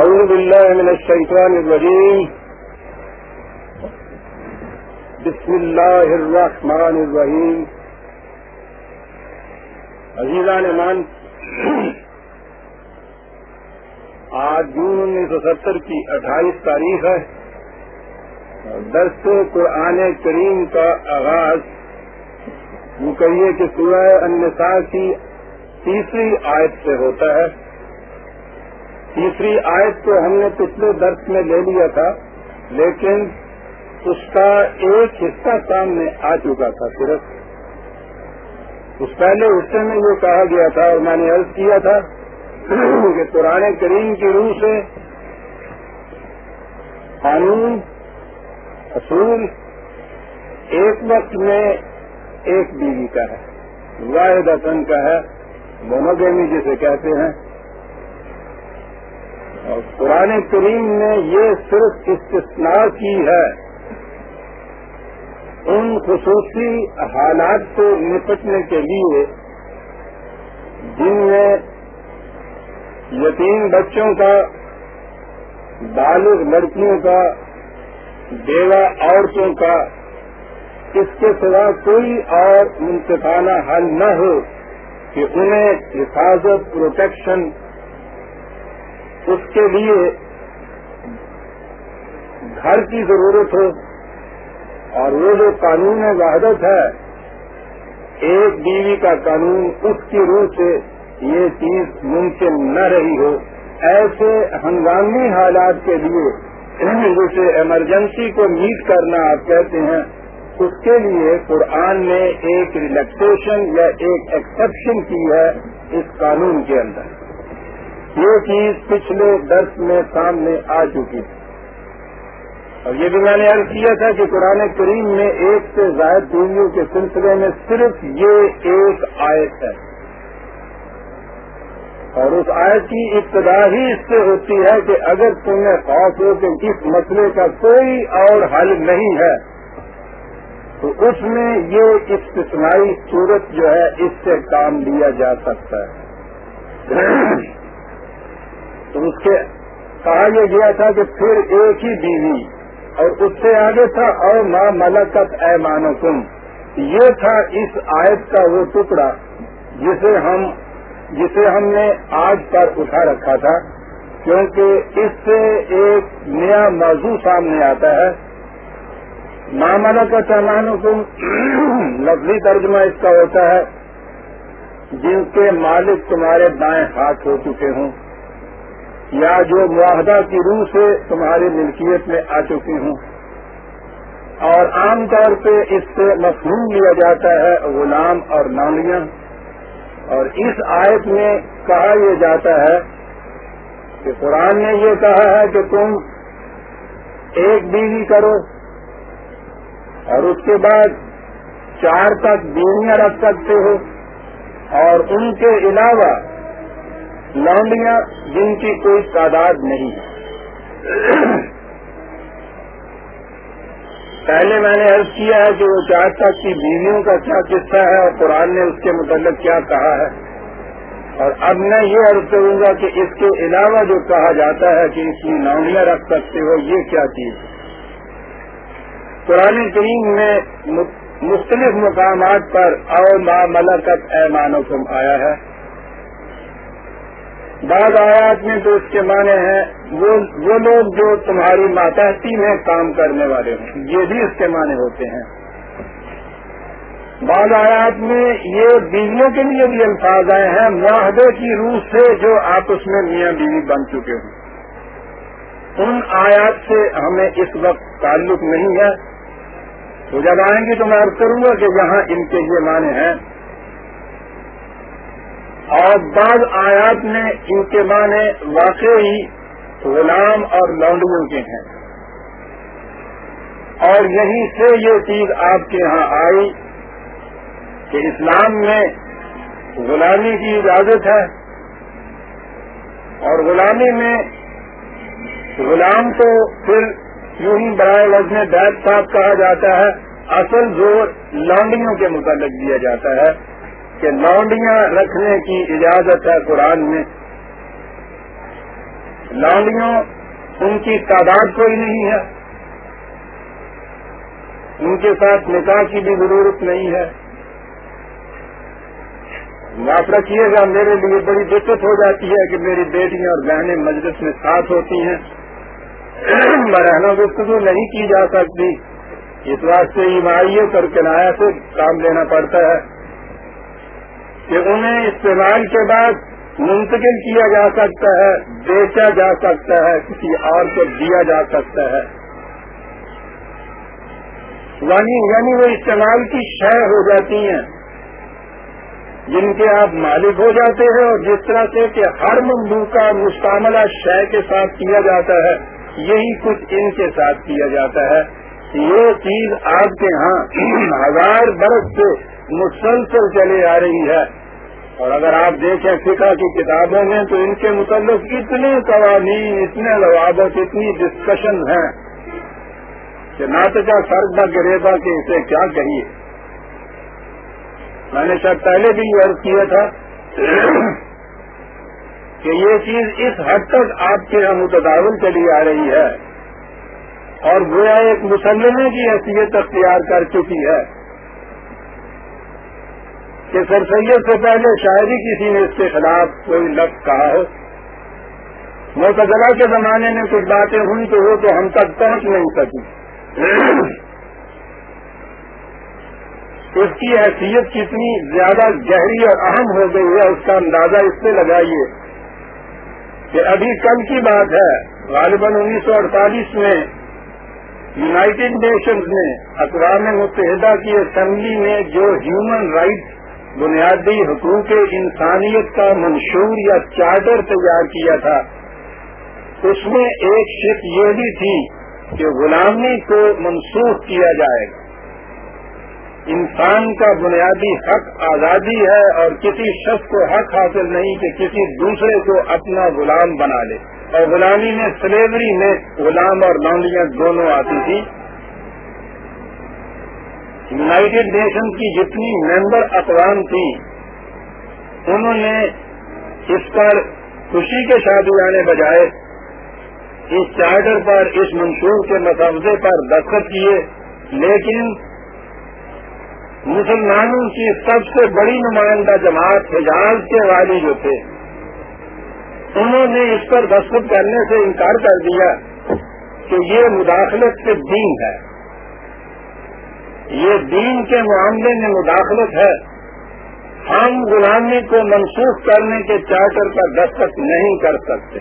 أعوذ بالله من الشيطان الرجيم. بسم الله الرحمن الرحيم. عزیزان مان آج جون انیس سو ستر کی اٹھائیس تاریخ ہے. درس قرآن کریم کا آغاز وہ کہیے کہ سورہ النساء کی تیسری آیت سے ہوتا ہے. تیسری آیت تو ہم نے پچھلے درس میں لے لیا تھا، لیکن اس کا ایک حصہ سامنے آ چکا تھا صرف۔ اس پہلے حصے میں یہ کہا گیا تھا اور میں نے عرض کیا تھا کہ قرآن کریم کی روح سے قانون، اصول ایک وقت میں ایک بیوی کا ہے واحد اصن کا ہے مونوگیمی جسے کہتے ہیں۔ قرآن کریم نے یہ صرف استثناء کی ہے۔ ان خصوصی حالات سے نپٹنے کے لیے جن میں یتیم بچوں کا، بالغ لڑکیوں کا، بیوہ عورتوں کا اس کے سوا کوئی اور منصفانہ حل نہ ہو کہ انہیں حفاظت، پروٹیکشن اس کے لیے گھر کی ضرورت ہو۔ اور وہ جو قانون وحدت ہے، ایک بیوی کا قانون اس کی روح سے یہ چیز ممکن نہ رہی ہو۔ ایسے ہنگامی حالات کے لیے جسے ایمرجنسی کو میٹ کرنا آپ کہتے ہیں، اس کے لیے قرآن نے ایک ریلیکسیشن یا ایک ایکسپشن کی ہے اس قانون کے اندر۔ یہ چیز پچھلے درس میں سامنے آ چکی۔ تھی اور یہ بھی میں نے عرض کیا تھا کہ قرآن کریم میں ایک سے زائد دیویوں کے سلسلے میں صرف یہ ایک آیت ہے۔ اور اس آیت کی ابتدا ہی اس سے ہوتی ہے کہ اگر تمہیں خوف ہو کہ اس مسئلے کا کوئی اور حل نہیں ہے، تو اس میں یہ استثنائی صورت جو ہے اس سے کام لیا جا سکتا ہے۔ تو اس کے کہا یہ گیا تھا کہ پھر ایک ہی بیوی اور اس سے آگے تھا اور ماں ملکت اے مانو تم یہ تھا اس آیت کا وہ ٹکڑا جسے ہم جسے ہم نے آج پر اٹھا رکھا تھا، کیونکہ اس سے ایک نیا موضوع سامنے آتا ہے۔ ماں ملکت اے مانو لفظی ترجمہ اس کا ہوتا ہے، جن کے مالک تمہارے دائیں ہاتھ ہو چکے ہوں۔ یا جو معاہدہ کی روح سے تمہاری ملکیت میں آ چکی ہوں۔ اور عام طور پہ اس سے مفہوم لیا جاتا ہے غلام اور نانیاں اور اس آیت میں کہا یہ جاتا ہے کہ قرآن نے یہ کہا ہے کہ تم ایک بیوی کرو اور اس کے بعد چار تک بیویاں رکھ سکتے ہو۔ اور ان کے علاوہ لانڈیاں جن کی کوئی تعداد نہیں۔ پہلے میں نے عرض کیا ہے کہ وہ چار تک کی بیویوں کا کیا قصہ ہے اور قرآن نے اس کے متعلق کیا کہا ہے۔ اور اب میں یہ عرض کروں گا کہ اس کے علاوہ جو کہا جاتا ہے کہ اس کی ناؤنیاں رکھ سکتے ہو، یہ کیا چیز قرآن کریم میں مختلف مقامات پر او ما ملکت اے مانو تم آیا ہے۔ بعض آیات میں تو اس کے معنی ہیں، وہ وہ لوگ جو تمہاری ماتحتی میں کام کرنے والے ہیں، یہ بھی اس کے معنی ہوتے ہیں۔ بعض آیات میں یہ بیویوں کے لیے بھی الفاظ آئے ہیں، معاہدے کی روح سے جو آپس میں میاں بیوی بن چکے ہوں ان آیات سے ہمیں اس وقت تعلق نہیں ہے۔ تو جب آئیں گی تو میں عرض کروں گا کہ یہاں ان کے یہ معنی ہیں۔ اور بعض آیات میں ان کے معنی واقعی غلام اور لونڈیوں کے ہیں۔ اور یہیں سے یہ چیز آپ کے یہاں آئی کہ اسلام میں غلامی کی اجازت ہے اور غلامی میں غلام کو پھر یوں ہی برائے وزن بیت صاحب کہا جاتا ہے، اصل زور لانڈیوں کے متعلق دیا جاتا ہے۔ کہ لونڈیاں رکھنے کی اجازت ہے قرآن میں۔ لانڈیوں ان کی تعداد کوئی نہیں ہے۔ ان کے ساتھ نکاح کی بھی ضرورت نہیں ہے۔ معاف رکھیے گا، میرے لیے بڑی دقت ہو جاتی ہے کہ میری بیٹیاں اور بہنیں مجلس میں ساتھ ہوتی ہیں۔ رہنا گفتگو نہیں کی جا سکتی۔ اس واسطے ایمائیت اور کنایا سے کام لینا پڑتا ہے۔ کہ انہیں استعمال کے بعد منتقل کیا جا سکتا ہے، بیچا جا سکتا ہے، کسی اور کو دیا جا سکتا ہے۔ یعنی یعنی وہ استعمال کی شے ہو جاتی ہیں۔ جن کے آپ مالک ہو جاتے ہیں اور جس طرح سے کہ ہر مندو کا مستعملہ شے کے ساتھ کیا جاتا ہے، یہی کچھ ان کے ساتھ کیا جاتا ہے۔ یہ چیز آپ کے ہاں ہزار برس سے مسلسل چلے آ رہی ہے۔ اور اگر آپ دیکھیں فقہ کی کتابوں میں تو ان کے متعلق اتنے قوانین، اتنے لوابت اتنی ڈسکشن ہیں کہ ناطقہ فرق گریبا کہ اسے کیا کہیے۔ میں نے شاید پہلے بھی یہ عرض کیا تھا کہ یہ چیز اس حد تک آپ کے یہاں متداول چلی آ رہی ہے اور گویا ایک مسلمے کی حیثیت اختیار کر چکی ہے۔ کہ سر سید سے پہلے شاعری کسی نے اس کے خلاف کوئی لفظ کہا ہو؟ موتلا کے زمانے میں کچھ باتیں ہوئی تو وہ تو ہم تک پہنچ نہیں سکی۔ اس کی حیثیت کتنی زیادہ گہری اور اہم ہو گئی ہے، اس کا اندازہ اس سے لگائیے کہ ابھی کل کی بات ہے، غالباً انیس سو اڑتالیس میں یونائٹڈ نیشنز نے اقوام متحدہ کی اسمبلی میں جو ہیومن رائٹس بنیادی حقوق انسانیت کا منشور یا چارٹر تیار کیا تھا۔ اس میں ایک شک یہ بھی تھی کہ غلامی کو منسوخ کیا جائے۔ گا انسان کا بنیادی حق آزادی ہے اور کسی شخص کو حق حاصل نہیں کہ کسی دوسرے کو اپنا غلام بنا لے۔ اور غلامی میں سلیوری میں غلام اور لانڈیاں دونوں آتی تھی یونائٹڈ نیشن کی جتنی ممبر اقوام تھی انہوں نے اس پر خوشی کے ساتھ جانے بجائے، اس چارٹر پر، اس منصور کے مساوضے پر دستخط کیے۔ لیکن مسلمانوں کی سب سے بڑی نمائندہ جماعت حجاز کے والی جو تھے، انہوں نے اس پر دستخط کرنے سے انکار کر دیا کہ یہ مداخلت سے دین ہے یہ دین کے معاملے میں مداخلت ہے۔ ہم غلامی کو منسوخ کرنے کے چارٹر پر دستخط نہیں کر سکتے۔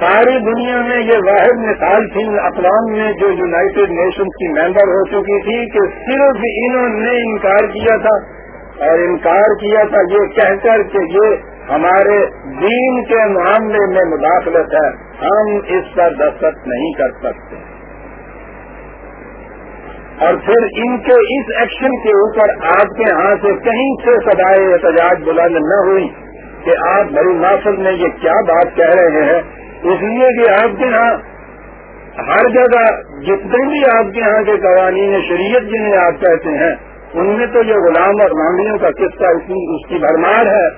ساری دنیا میں یہ واحد مثال تھی اقوام میں جو یونائٹڈ نیشنز کی ممبر ہو چکی تھی کہ صرف انہوں نے انکار کیا تھا اور انکار کیا تھا یہ کہہ کر کہ یہ ہمارے دین کے معاملے میں مداخلت ہے۔ ہم اس پر دستخط نہیں کر سکتے۔ اور پھر ان کے اس ایکشن کے اوپر آپ کے ہاں سے کہیں سے سدائے احتجاج بلند نہ ہوئی کہ آپ بڑی ناسل میں یہ کیا بات کہہ رہے ہیں۔ اس لیے کہ آپ کے ہاں ہر جگہ جتنے بھی آپ کے یہاں کے قوانین شریعت جنہیں آپ کہتے ہیں، ان میں تو یہ غلام اور مانگیوں کا قصہ اس کی بھرمار ہے۔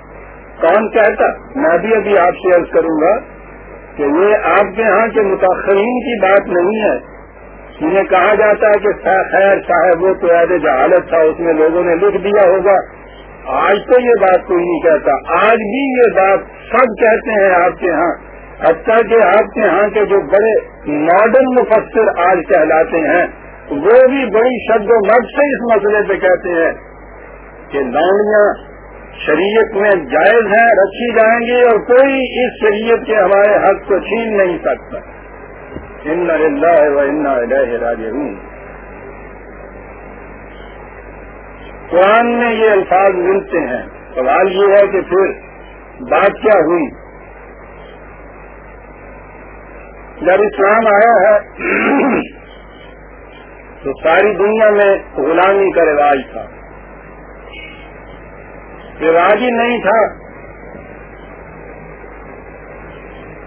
کون کہتا؟ میں بھی ابھی آپ سے عرض کروں گا کہ یہ آپ کے یہاں کے متاثرین کی بات نہیں ہے۔ انہیں کہا جاتا ہے کہ خیر صاحب، وہ تو ایسے جہالت تھا، اس میں لوگوں نے لکھ دیا ہوگا۔ آج تو یہ بات کوئی نہیں کہتا۔ آج بھی یہ بات سب کہتے ہیں آپ کے ہاں۔ حتیٰ کہ آپ کے یہاں کے جو بڑے ماڈرن مفسر آج کہلاتے ہیں، وہ بھی بڑی شد و مرد سے اس مسئلے پہ کہتے ہیں کہ لانڈیاں شریعت میں جائز ہیں، رکھی جائیں گی اور کوئی اس شریعت کے ہمارے حق کو چھین نہیں سکتا۔ ان اللہ و ان راج ہوں قرآن میں یہ الفاظ ملتے ہیں۔ سوال یہ ہے کہ پھر بات کیا ہوئی؟ جب اسلام آیا ہے، تو ساری دنیا میں غلامی کا رواج تھا۔ رواج ہی نہیں تھا۔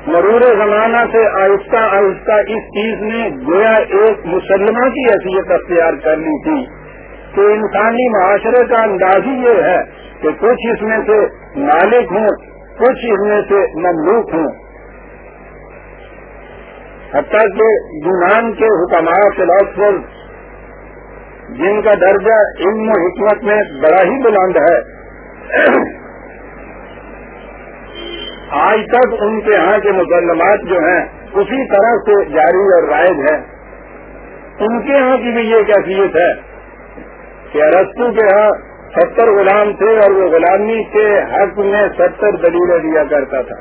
مرور زمانہ سے آہستہ آہستہ اس چیز نے گویا ایک مسلمہ کی حیثیت اختیار کر لی تھی کہ انسانی معاشرے کا انداز ہی یہ ہے کہ کچھ اس میں سے مالک ہوں، کچھ اس میں سے مملوک ہوں۔ حتیٰ کہ یونان کے حکماء فلاسفر، جن کا درجہ علم و حکمت میں بڑا ہی بلند ہے آج تک ان کے یہاں کے مسلمات جو ہیں، اسی طرح سے جاری اور رائج ہے ان کے یہاں کی بھی یہ کیفیت ہے کہ ارستو کے یہاں ستر غلام تھے اور وہ غلامی کے حق میں ستر دلیلیں دیا کرتا تھا۔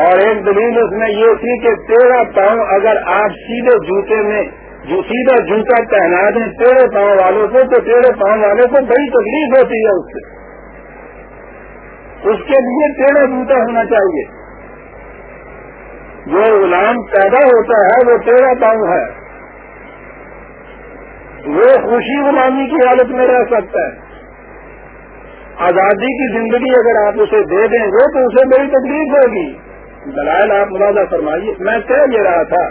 اور ایک دلیل اس میں یہ تھی کہ تیرہ پاؤں اگر آپ سیدھے جوتے میں جو سیدھا جوتا پہنا دیں، تیرے پاؤں والوں کو، تو تیرے پاؤں والوں کو بڑی تکلیف ہوتی ہے اس سے۔ اس کے لیے تیرہ جوتا ہونا چاہیے۔ جو غلام پیدا ہوتا ہے، وہ تیرہ پاؤں ہے۔ وہ خوشی غلامی کی حالت میں رہ سکتا ہے۔ آزادی کی زندگی اگر آپ اسے دے دیں گے، تو اسے بڑی تکلیف ہوگی۔ دلائل آپ ملازہ فرمائیے۔ میں کہہ لے رہا تھا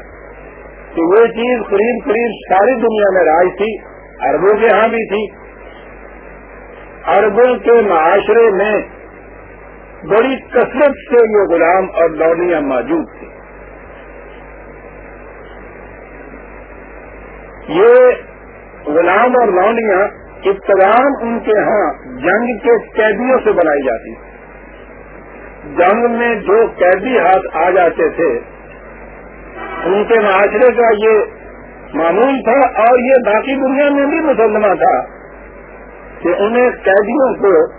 کہ وہ چیز قریب قریب ساری دنیا میں راج تھی اربوں کے ہاں بھی تھی۔ اربوں کے معاشرے میں بڑی کثرت سے یہ غلام اور لوڈیاں موجود تھیں۔ یہ غلام اور لونڈیاں ابتدان ان کے ہاں جنگ کے قیدیوں سے بنائی جاتی جنگ میں جو قیدی ہاتھ آ جاتے تھے، ان کے معاشرے کا یہ معمول تھا اور یہ باقی دنیا میں بھی مسلمہ تھا کہ انہیں قیدیوں کو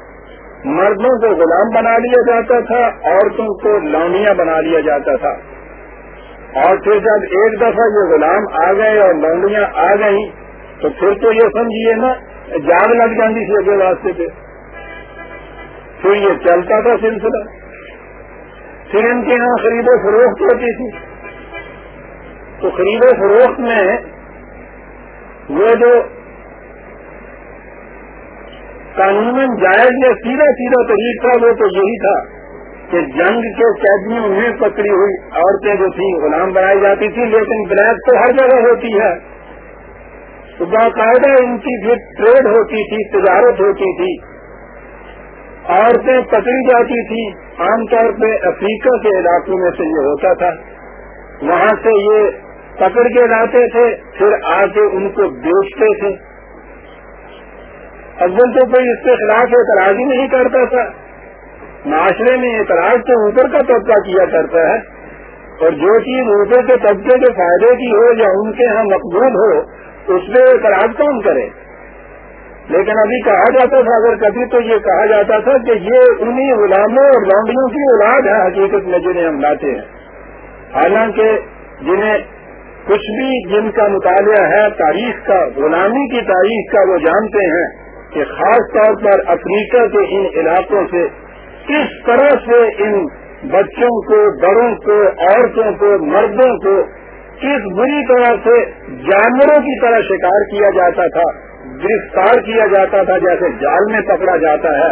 مردوں کو غلام بنا لیا جاتا تھا، عورتوں کو لونڈیاں بنا لیا جاتا تھا۔ اور پھر جب ایک دفعہ یہ غلام آ گئے اور لونڈیاں آ گئیں، تو پھر تو یہ سمجھیے نا، جاگ لگ جاتی تھی اگلے راستے پہ۔ پھر یہ چلتا تھا سلسلہ۔ پھر ان کے یہاں خرید و فروخت ہوتی تھی۔ تو خرید و فروخت میں وہ جو قانون جائز یا سیدھا سیدھا طریق تھا وہ تو یہی تھا کہ جنگ کے قیدیوں میں پکڑی ہوئی عورتیں جو تھیں، غلام بنائی جاتی تھی، لیکن بلیک تو ہر جگہ ہوتی ہے۔ تو باقاعدہ ان کی پھر ٹریڈ ہوتی تھی، تجارت ہوتی تھی، عورتیں پکڑی جاتی تھی عام طور پہ افریقہ کے علاقوں میں سے یہ ہوتا تھا۔ وہاں سے یہ پکڑ کے لاتے تھے، پھر آ کے ان کو بیچتے تھے۔ اول تو کوئی اس کے خلاف اعتراض ہی نہیں کرتا تھا۔ معاشرے میں اعتراض تو اوپر کا طبقہ کیا کرتا ہے۔ اور جو چیز اوپر کے طبقے کے فائدے کی ہو یا ان کے ہاں مقبول ہو، اس میں اعتراض کون کرے؟ لیکن ابھی کہا جاتا تھا، اگر کبھی تو یہ کہا جاتا تھا کہ یہ انہی غلاموں اور لانڈیوں کی اولاد ہے، حقیقت میں جنہیں ہم لاتے ہیں۔ حالانکہ جنہیں کچھ بھی جن کا مطالعہ ہے، تاریخ کا، غلامی کی تاریخ کا وہ جانتے ہیں۔ کہ خاص طور پر افریقہ کے ان علاقوں سے کس طرح سے ان بچوں کو، بڑوں کو، عورتوں کو، مردوں کو کس بری طرح سے جانوروں کی طرح شکار کیا جاتا تھا، گرفتار کیا جاتا تھا، جیسے جال میں پکڑا جاتا ہے،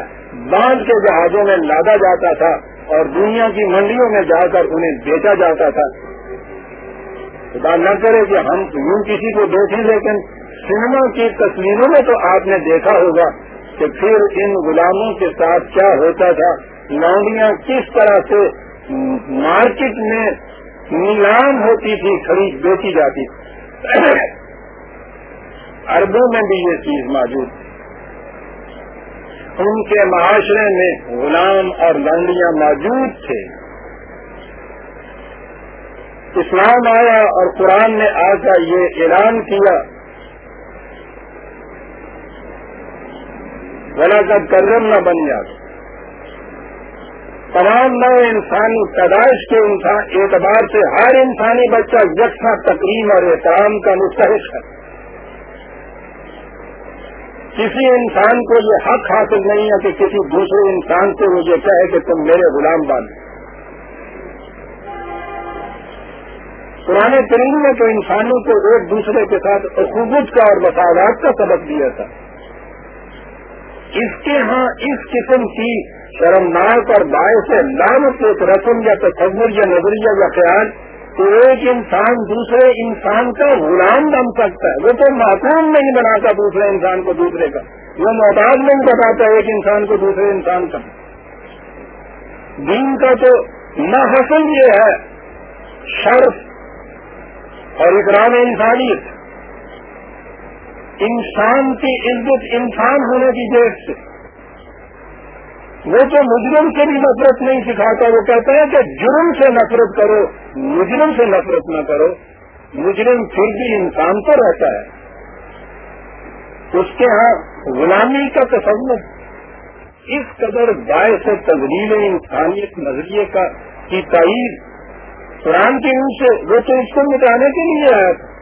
باندھ کے جہازوں میں لادا جاتا تھا اور دنیا کی منڈیوں میں جا کر انہیں بیچا جاتا تھا۔ خدا نہ کرے کہ ہم یوں کسی کو دیکھیں لیکن سنیما کی تصویروں میں تو آپ نے دیکھا ہوگا کہ پھر ان غلاموں کے ساتھ کیا ہوتا تھا۔ لانڈیاں کس طرح سے مارکیٹ میں نیلام ہوتی تھی خرید بیچی جاتی تھی۔ اربوں میں بھی یہ چیز موجود۔ تھی ان کے معاشرے میں غلام اور لانڈیاں موجود تھے۔ اسلام آیا اور قرآن نے آ کر یہ اعلان کیا بنا کر کرم نہ بن جاتا تمام نئے انسانی پیدائش کے انسان اعتبار سے ہر انسانی بچہ یکساں تقریم اور احترام کا مستحق ہے۔ کسی انسان کو یہ حق حاصل نہیں ہے کہ کسی دوسرے انسان سے وہ یہ کہے کہ تم میرے غلام بن۔ پرانے ترین میں تو انسانوں کو ایک دوسرے کے ساتھ اخوبت کا اور مساوات کا سبق دیا تھا۔ اس کے ہاں اس قسم کی شرمناک اور باعث لانت ایک رسم یا تصور یا نظریہ یا خیال تو ایک انسان دوسرے انسان کا غلام بن سکتا ہے۔ وہ تو معقوم نہیں بناتا دوسرے انسان کو دوسرے کا۔ وہ محتاج نہیں بتاتا ایک انسان کو دوسرے انسان کا۔ دین کا تو نہ حسن یہ ہے، شرف اور اکرام انسانیت۔ انسان کی عزت انسان ہونے کی دیکھ سے۔ وہ تو مجرم سے بھی نفرت نہیں سکھاتا، وہ کہتا ہے کہ جرم سے نفرت کرو، مجرم سے نفرت نہ کرو۔ مجرم پھر بھی انسان تو رہتا ہے۔ اس کے ہاں غلامی کا تصور۔ اس قدر باعث تبدیل انسانیت، نظریے کا کی تائید۔ قرآن کے ان سے وہ تو اس کو مٹانے کے لیے آیا تھا۔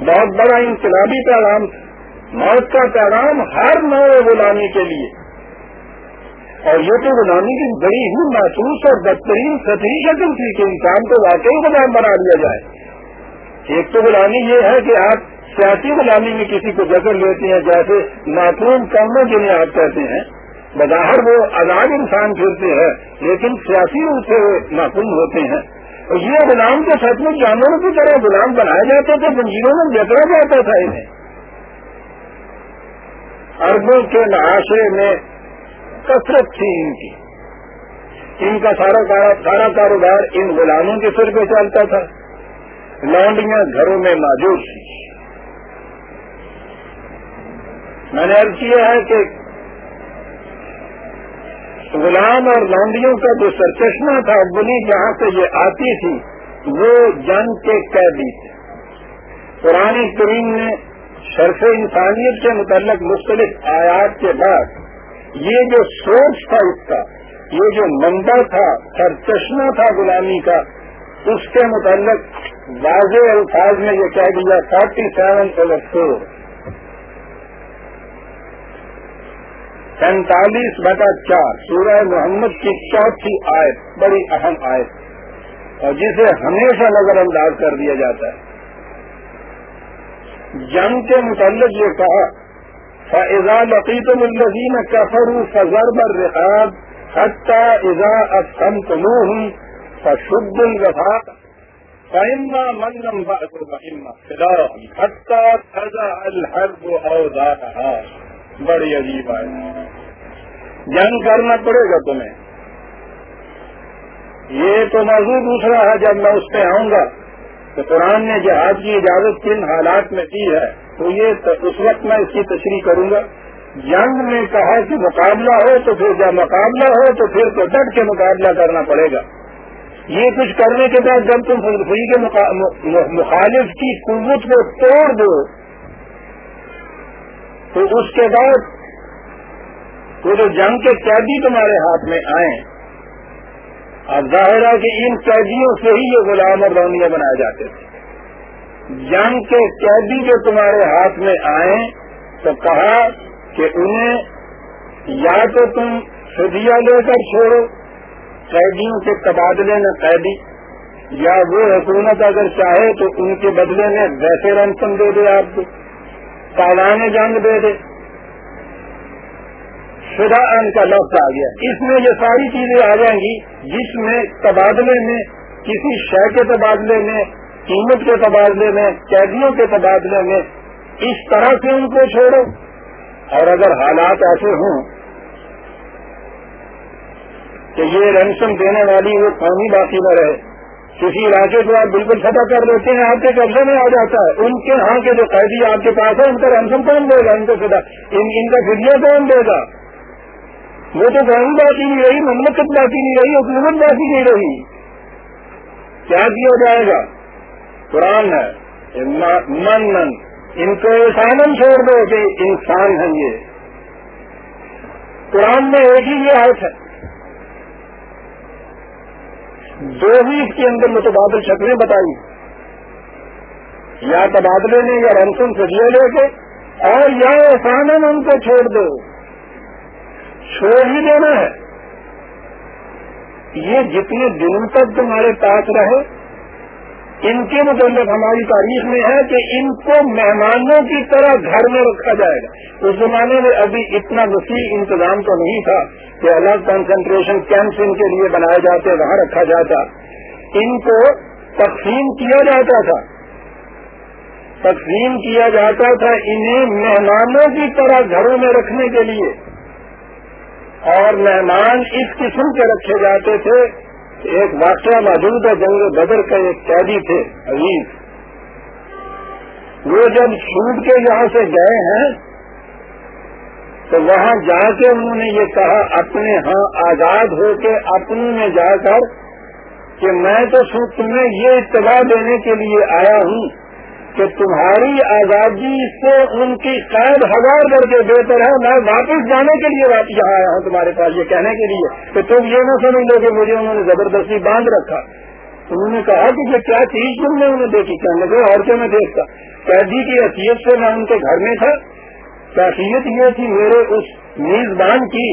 بہت بڑا انقلابی پیغام تھا۔ موت کا پیغام ہر نو غلامی کے لیے۔ اور یہ تو غلامی کی بڑی ہی محسوس اور بہترین سطحی شکل تھی کہ انسان کو واقعی غلام بنا لیا جائے۔ ایک تو غلامی یہ ہے کہ آپ سیاسی غلامی میں کسی کو جگہ لیتے ہیں، جیسے معصوم کاموں جنہیں آپ کہتے ہیں۔ بظاہر وہ آزاد انسان پھرتے ہیں، لیکن سیاسی روپ سے وہ معصوم ہوتے ہیں۔ اور یہ غلام تو سچ میں جانوروں کی طرح غلام بنائے جاتے تھے، زنجیروں میں جکڑا جاتا تھا انہیں۔ اربوں کے معاشرے میں کثرت تھی ان کی۔ ان کا سارا سارا کاروبار ان غلاموں کے سر پہ چلتا تھا۔ لانڈیاں گھروں میں موجود تھی میں نے ارد کیا ہے کہ غلام اور لانڈیوں کا جو سرچشمہ تھا بلی جہاں سے یہ آتی تھی، وہ جنگ کے قیدی تھے۔ پرانی کریم نے شرف انسانیت کے متعلق مختلف آیات کے بعد یہ جو سورس تھا اس کا، یہ جو منبع تھا سر چشمہ تھا غلامی کا، اس کے متعلق واضح الفاظ میں یہ کہہ دیا فورٹی سیون اوور فور سینتالیس بٹا چار، سورہ محمد کی چوتھی آیت، بڑی اہم آیت اور جسے ہمیشہ نظر انداز کر دیا جاتا ہے۔ جنگ کے متعلق یہ کہا فضا لقیت الزین کفر فضر بر رقاب حتہ ازا اسم تمہ فشد الوفا فإما منم بعد وإما خدا حتى تزع الحرب أوزارها بڑی عجیب ہے جنگ کرنا پڑے گا تمہیں۔ یہ تو موضوع دوسرا ہے، جب میں اس پہ آؤں گا تو قرآن نے جہاد کی اجازت کن حالات میں دی ہے، تو یہ اس وقت میں اس کی تشریح کروں گا۔ جنگ میں کہا کہ مقابلہ ہو تو پھر جب مقابلہ ہو تو پھر تو ڈٹ کے مقابلہ کرنا پڑے گا۔ یہ کچھ کرنے کے بعد جب تم فلفی کے مخالف کی قوت کو توڑ دو تو اس کے بعد وہ جو جنگ کے قیدی تمہارے ہاتھ میں آئیں، اب ظاہر ہے کہ ان قیدیوں سے ہی یہ غلام اور رونیاں بنائے جاتے تھے۔ جنگ کے قیدی جو تمہارے ہاتھ میں آئے تو کہا کہ انہیں یا تو تم فدیہ لے کر چھوڑو، قیدیوں کے تبادلے میں قیدی، یا وہ حکومت اگر چاہے تو ان کے بدلے میں ویسے رنسم دے دے آپ کو۔ تالان جنگ دے دے۔ خدا ان کا لفظ آ گیا۔ اس میں یہ ساری چیزیں آ جائیں گی جس میں تبادلے میں، کسی شے کے تبادلے میں، قیمت کے تبادلے میں، قیدیوں کے تبادلے میں، اس طرح سے ان کو چھوڑو۔ اور اگر حالات ایسے ہوں کہ یہ رنسم دینے والی وہ قومی باقی نہ رہے کسی علاقے کو آپ بالکل فتح کر دیتے ہیں، آپ کے قبضے میں آ جاتا ہے۔ ان کے ہاں کے جو قیدی آپ کے پاس ہے ان کا رنسم کون دے گا، ان کو فدا ان کا فدیہ کون دے گا۔ وہ تو قوم باقی نہیں رہی، مملکت باقی نہیں رہی، حکومت باقی نہیں رہی۔ کیا کیا جائے گا؟ قرآن ہے۔ من من۔ ان کو احسان چھوڑ دو کہ انسان ہیں یہ۔ قرآن میں ایک ہی یہ آیت ہے۔ دو ہی اس کے اندر متبادل شکلیں بتائی۔ یا تبادلے نے یا رنسن سے لے کے، اور یا احسان ان کو چھوڑ دو۔ چھوڑ ہی دینا ہے۔ یہ جتنے دنوں تک تمہارے پاس رہے، ان کے متعلق ہماری تاریخ میں ہے کہ ان کو مہمانوں کی طرح گھر میں رکھا جائے گا۔ اس زمانے میں ابھی اتنا وسیع انتظام تو نہیں تھا۔ کہ الگ کنسنٹریشن کیمپس ان کے لیے بنائے جاتے وہاں رکھا جاتا۔ ان کو تقسیم کیا جاتا تھا۔ تقسیم کیا جاتا تھا انہیں مہمانوں کی طرح گھروں میں رکھنے کے لیے۔ اور مہمان اس قسم کے رکھے جاتے تھے ایک واقعہ موجود ہے، جنگ بدر کا ایک قیدی تھے عزیز وہ جب چھوٹ کے یہاں سے گئے ہیں تو وہاں جا کے انہوں نے یہ کہا، اپنے ہاں آزاد ہو کے اپنی میں جا کر کہ میں تو تمہیں یہ اطلاع دینے کے لیے آیا ہوں کہ تمہاری آزادی سے ان کی قید ہزار کر کے بہتر ہے، میں واپس جانے کے لیے یہاں آیا ہوں تمہارے پاس یہ کہنے کے لیے۔ کہ تم یہ نہ سمجھ لو کہ مجھے انہوں نے زبردستی باندھ رکھا۔ انہوں نے کہا کہ یہ کیا چیز تم نے انہیں دیکھی؟ کہنے لگے، اور کیا میں دیکھتا؟ قیدی کی حیثیت سے میں ان کے گھر میں تھا۔ کیفیت یہ تھی میرے اس میزبان کی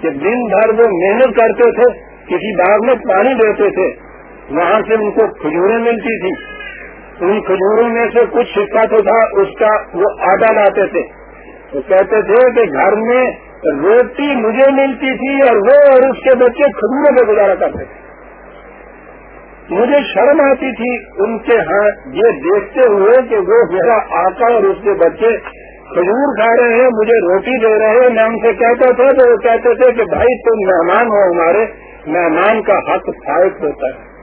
کہ دن بھر وہ محنت کرتے تھے، کسی باغ میں پانی دیتے تھے۔ وہاں سے ان کو کھجوریں ملتی تھی ان کھجوروں میں سے کچھ حصہ تو تھا، اس کا وہ آٹا لاتے تھے۔ وہ کہتے تھے کہ گھر میں روٹی مجھے ملتی تھی اور وہ اور اس کے بچے کھجوروں میں گزارا کرتے تھے۔ مجھے شرم آتی تھی ان کے ہاں یہ دیکھتے ہوئے کہ وہ میرا آقا اور اس کے بچے کھجور کھا رہے ہیں، مجھے روٹی دے رہے ہیں۔ میں ان سے کہتا تھا تو وہ کہتے تھے کہ بھائی تم مہمان ہو ہمارے۔ مہمان کا حق فائد ہوتا ہے۔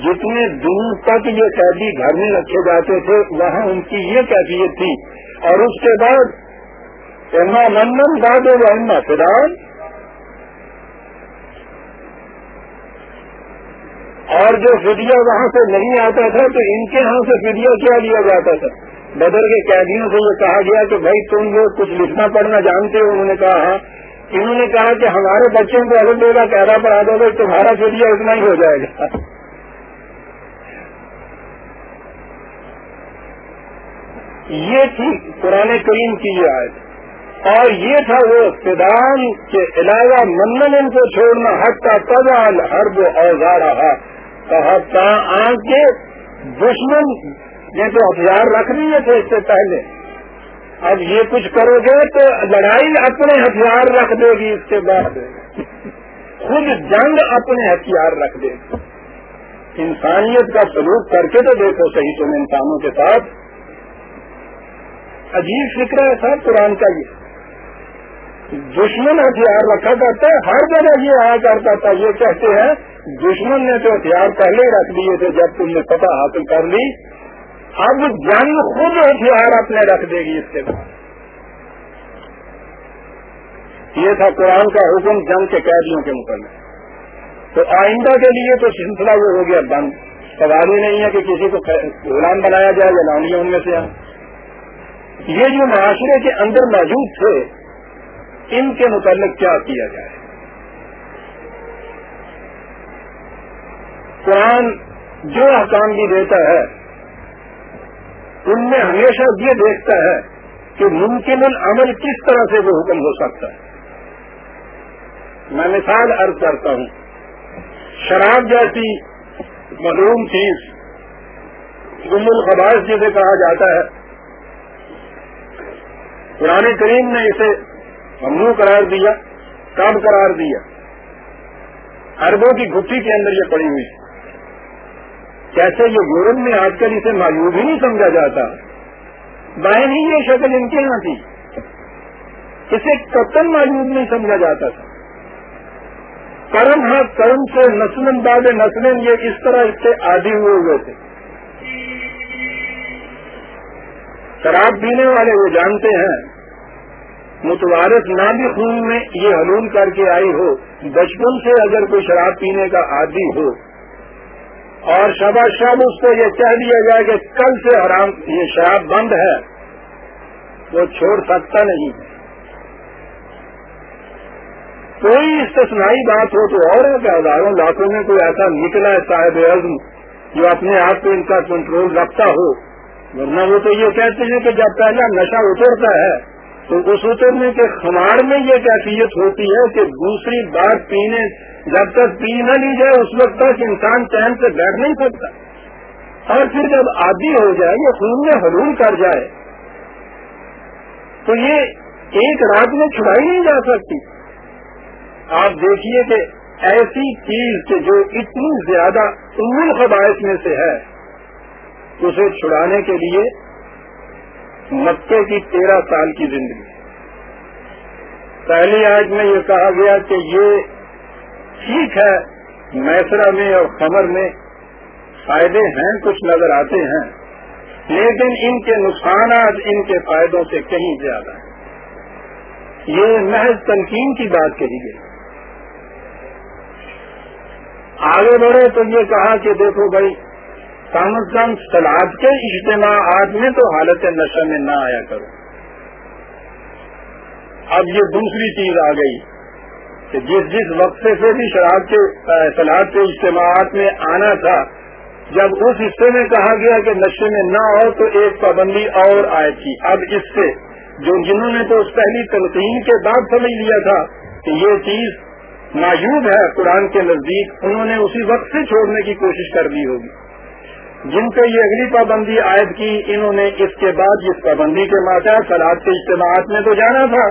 جتنے دور تک یہ قیدی گھر میں رکھے جاتے تھے، وہاں ان کی یہ کیفیت تھی۔ اور اس کے بعد ایما منن باد اما فدان۔ اور جو فدیہ وہاں سے نہیں آتا تھا تو ان کے ہاں سے فدیہ کیا لیا جاتا تھا؟ بدر کے قیدیوں سے یہ کہا گیا کہ بھائی تم لوگ کچھ لکھنا پڑھنا جانتے ہو، انہوں نے کہا ہاں۔ انہوں نے کہا کہ ہمارے بچوں کو الگ دے گا پیدا پڑھا دو گے تمہارا فدیہ اتنا ہی ہو جائے گا۔ یہ تھی قرآن کریم کی یہ آیت۔ اور یہ تھا وہ سدان کے علاوہ منن ان کو چھوڑنا حق کا تبال ہر وہ اوزار رہا کہا آنکھ کے دشمن یہ تو ہتھیار رکھ لیے تھے اس سے پہلے۔ اب یہ کچھ کرو گے تو لڑائی اپنے ہتھیار رکھ دے گی اس کے بعد۔ خود جنگ اپنے ہتھیار رکھ دے۔ گی انسانیت کا سلوک کر کے تو دیکھو صحیح تم انسانوں کے ساتھ۔ عجیب فکر ہے تھا قرآن کا یہ۔ دشمن ہتھیار رکھا کرتا ہے، ہر جگہ یہ آیا کرتا تھا۔ یہ کہتے ہیں، دشمن نے تو ہتھیار پہلے ہی رکھ دیے تھے جب تم نے پتہ حاصل کر لی۔ اب جنگ خود ہتھیار اپنے رکھ دے گی اس کے بعد۔ یہ تھا قرآن کا حکم جنگ کے قیدیوں کے مقابلے تو آئندہ کے لیے تو سلسلہ وہ ہو گیا بند۔ سوال ہی نہیں ہے کہ کسی کو غلام بنایا جائے یا لانیہ ان میں سے آئے۔ یہ جو معاشرے کے اندر موجود تھے، ان کے متعلق کیا کیا جائے؟ قرآن جو حکام بھی دیتا ہے ان میں ہمیشہ یہ دیکھتا ہے کہ ممکن العمل کس طرح سے وہ حکم ہو سکتا ہے۔ میں مثال عرض کرتا ہوں۔ شراب جیسی معلوم چیز ام الخباس جسے کہا جاتا ہے۔ قرآن کریم نے اسے ممنوع قرار دیا کب قرار دیا۔ اربوں کی گٹھی کے اندر یہ پڑی ہوئی۔ کیسے یہ یورپ میں آج کل اسے مایوب ہی نہیں سمجھا جاتا۔ بائیں ہی یہ شکل ان کے یہاں تھی۔ اسے قتل مایوب نہیں سمجھا جاتا تھا۔ کرم ہاں کرم سے نسل بعد نسلیں یہ اس طرح اس سے عادی ہوئے ہوئے تھے۔ شراب پینے والے وہ جانتے ہیں۔ متوارث نہ بھی خون میں یہ حلول کر کے آئی ہو۔ بچپن سے اگر کوئی شراب پینے کا عادی ہو۔ اور شبا شب اس کو یہ کہہ دیا جائے کہ کل سے حرام یہ شراب بند ہے، وہ چھوڑ سکتا نہیں۔ کوئی استثنائی بات ہو تو اور ہے کہ ہزاروں لاکھوں میں کوئی ایسا نکلا ہے صاحب عزم جو اپنے آپ کو ان کا کنٹرول رکھتا ہو۔ ورنہ وہ تو یہ کہتے ہیں کہ جب پہلا نشہ اترتا ہے، تو اس اترنے کے خمار میں یہ کیفیت ہوتی ہے کہ دوسری بات پینے جب تک پی نہ لی جائے، اس وقت تک انسان چین سے بیٹھ نہیں سکتا۔ اور پھر جب عادی ہو جائے یہ خون میں حلول کر جائے، تو یہ ایک رات میں چھڑائی نہیں جا سکتی۔ آپ دیکھیے کہ ایسی چیز کہ جو اتنی زیادہ عمل خباعث میں سے ہے، اسے چھڑانے کے لیے مکے کی تیرہ سال کی زندگی۔ پہلی آج میں یہ کہا گیا کہ یہ ٹھیک ہے میسرا میں اور خمر میں فائدے ہیں، کچھ نظر آتے ہیں، لیکن ان کے نقصانات ان کے فائدوں سے کہیں زیادہ ہیں۔ یہ محض تنقین کی بات کہی گئی۔ آگے بڑھے تو یہ کہا کہ دیکھو بھائی، کم از کم سلاد کے اجتماعات میں تو حالت نشہ میں نہ آیا کرو۔ اب یہ دوسری چیز آ گئی۔ کہ جس جس وقفے سے بھی شراب کے سلاد کے اجتماعات میں آنا تھا، جب اس حصے میں کہا گیا کہ نشے میں نہ ہو تو ایک پابندی اور آئے تھی اب اس سے جو جنہوں نے تو اس پہلی تنقین کے بعد سمجھ لیا تھا کہ یہ چیز مایوب ہے قرآن کے نزدیک، انہوں نے اسی وقت سے چھوڑنے کی کوشش کر دی ہوگی۔ جن پہ یہ اگلی پابندی عائد کی، انہوں نے اس کے بعد جس پابندی کے ماتا سلاد کے اجتماعات میں تو جانا تھا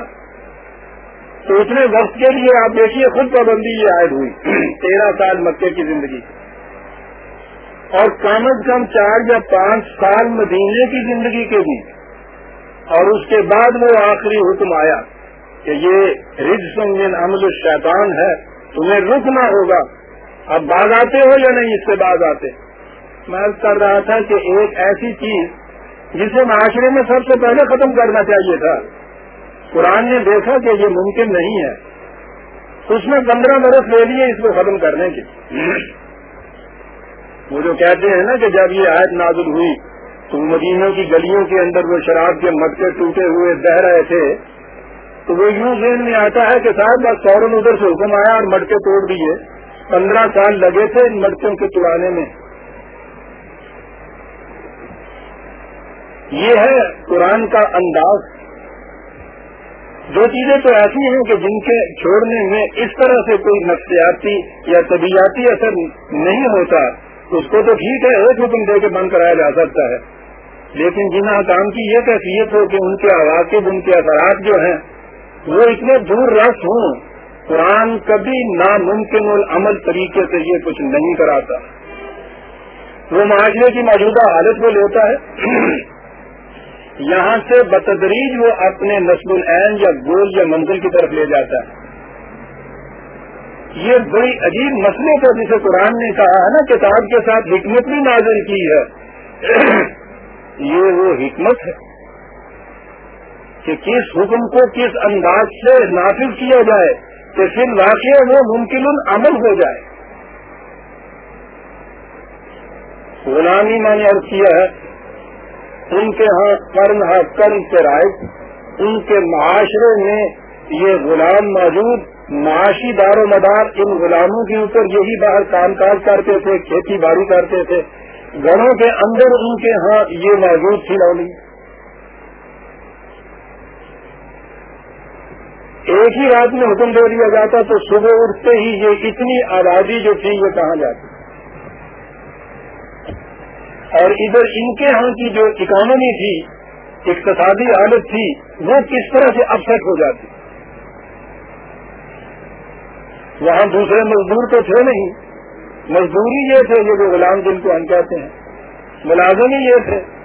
تو اتنے وقت کے لیے آپ دیکھیے، خود پابندی یہ عائد ہوئی تیرہ سال مکے کی زندگی۔ اور کم از کم چار یا پانچ سال مدینے کی زندگی کے بھی۔ اور اس کے بعد وہ آخری حکم آیا کہ یہ رج سنگین عمل الشیطان ہے، تمہیں رکنا ہوگا۔ اب باز آتے ہو یا نہیں؟ اس سے باز آتے۔ میں کر رہا تھا کہ ایک ایسی چیز جسے معاشرے میں سب سے پہلے ختم کرنا چاہیے تھا۔ قرآن نے دیکھا کہ یہ ممکن نہیں ہے اس میں پندرہ برس لے لیے اس کو ختم کرنے کے۔ وہ جو کہتے ہیں نا کہ جب یہ آیت نازل ہوئی، تو مدینوں کی گلیوں کے اندر وہ شراب کے مٹکے ٹوٹے ہوئے بہ رہے تھے۔ تو وہ یوں ذہن میں آتا ہے کہ صاحب بس فوراً ادھر سے حکم آیا اور مٹکے توڑ دیے۔ پندرہ سال لگے تھے ان مٹکوں کے توڑانے میں۔ یہ ہے قرآن کا انداز۔ دو چیزیں تو ایسی ہیں کہ جن کے چھوڑنے میں اس طرح سے کوئی نفسیاتی یا طبیعتی اثر نہیں ہوتا، اس کو تو ٹھیک ہے، ایک حکم دے کے بند کرایا جا سکتا ہے۔ لیکن جن کام کی یہ کیفیت ہو کہ ان کے عواقب، ان کے اثرات جو ہیں، وہ اتنے دور رس ہوں، قرآن کبھی ناممکن العمل طریقے سے یہ کچھ نہیں کراتا۔ وہ معاشرے کی موجودہ حالت کو لیتا ہے۔ یہاں سے بتدریج وہ اپنے نسل العین یا گول یا منزل کی طرف لے جاتا ہے۔ یہ بڑی عجیب مسئلے کو جسے قرآن نے کہا ہے نا، کتاب کے ساتھ حکمت بھی نازل کی ہے۔ یہ وہ حکمت ہے کہ کس حکم کو کس انداز سے نافذ کیا جائے کہ پھر واقع وہ ممکن عمل ہو جائے۔ غلامی میں نے عرض کیا ہے ان کے ہاں کرم ہے کرم سے رائے ان کے معاشرے میں یہ غلام موجود، معاشی دار و مدار، ان غلاموں کے اوپر یہی باہر کام کاج کرتے تھے، کھیتی باڑی کرتے تھے۔ گھروں کے اندر ان کے ہاں یہ موجود تھی لولی ایک ہی رات میں حکم دے دیا جاتا تو صبح اٹھتے ہی یہ اتنی آبادی جو تھی وہ کہاں جاتی؟ اور ادھر ان کے ہاں کی جو اکانومی تھی، اقتصادی حالت تھی، وہ کس طرح سے اپسٹ ہو جاتی؟ وہاں دوسرے مزدور تو تھے نہیں۔ مزدوری یہ تھے جو غلام جن کو ہم کہتے ہیں ملازم ہی یہ تھے۔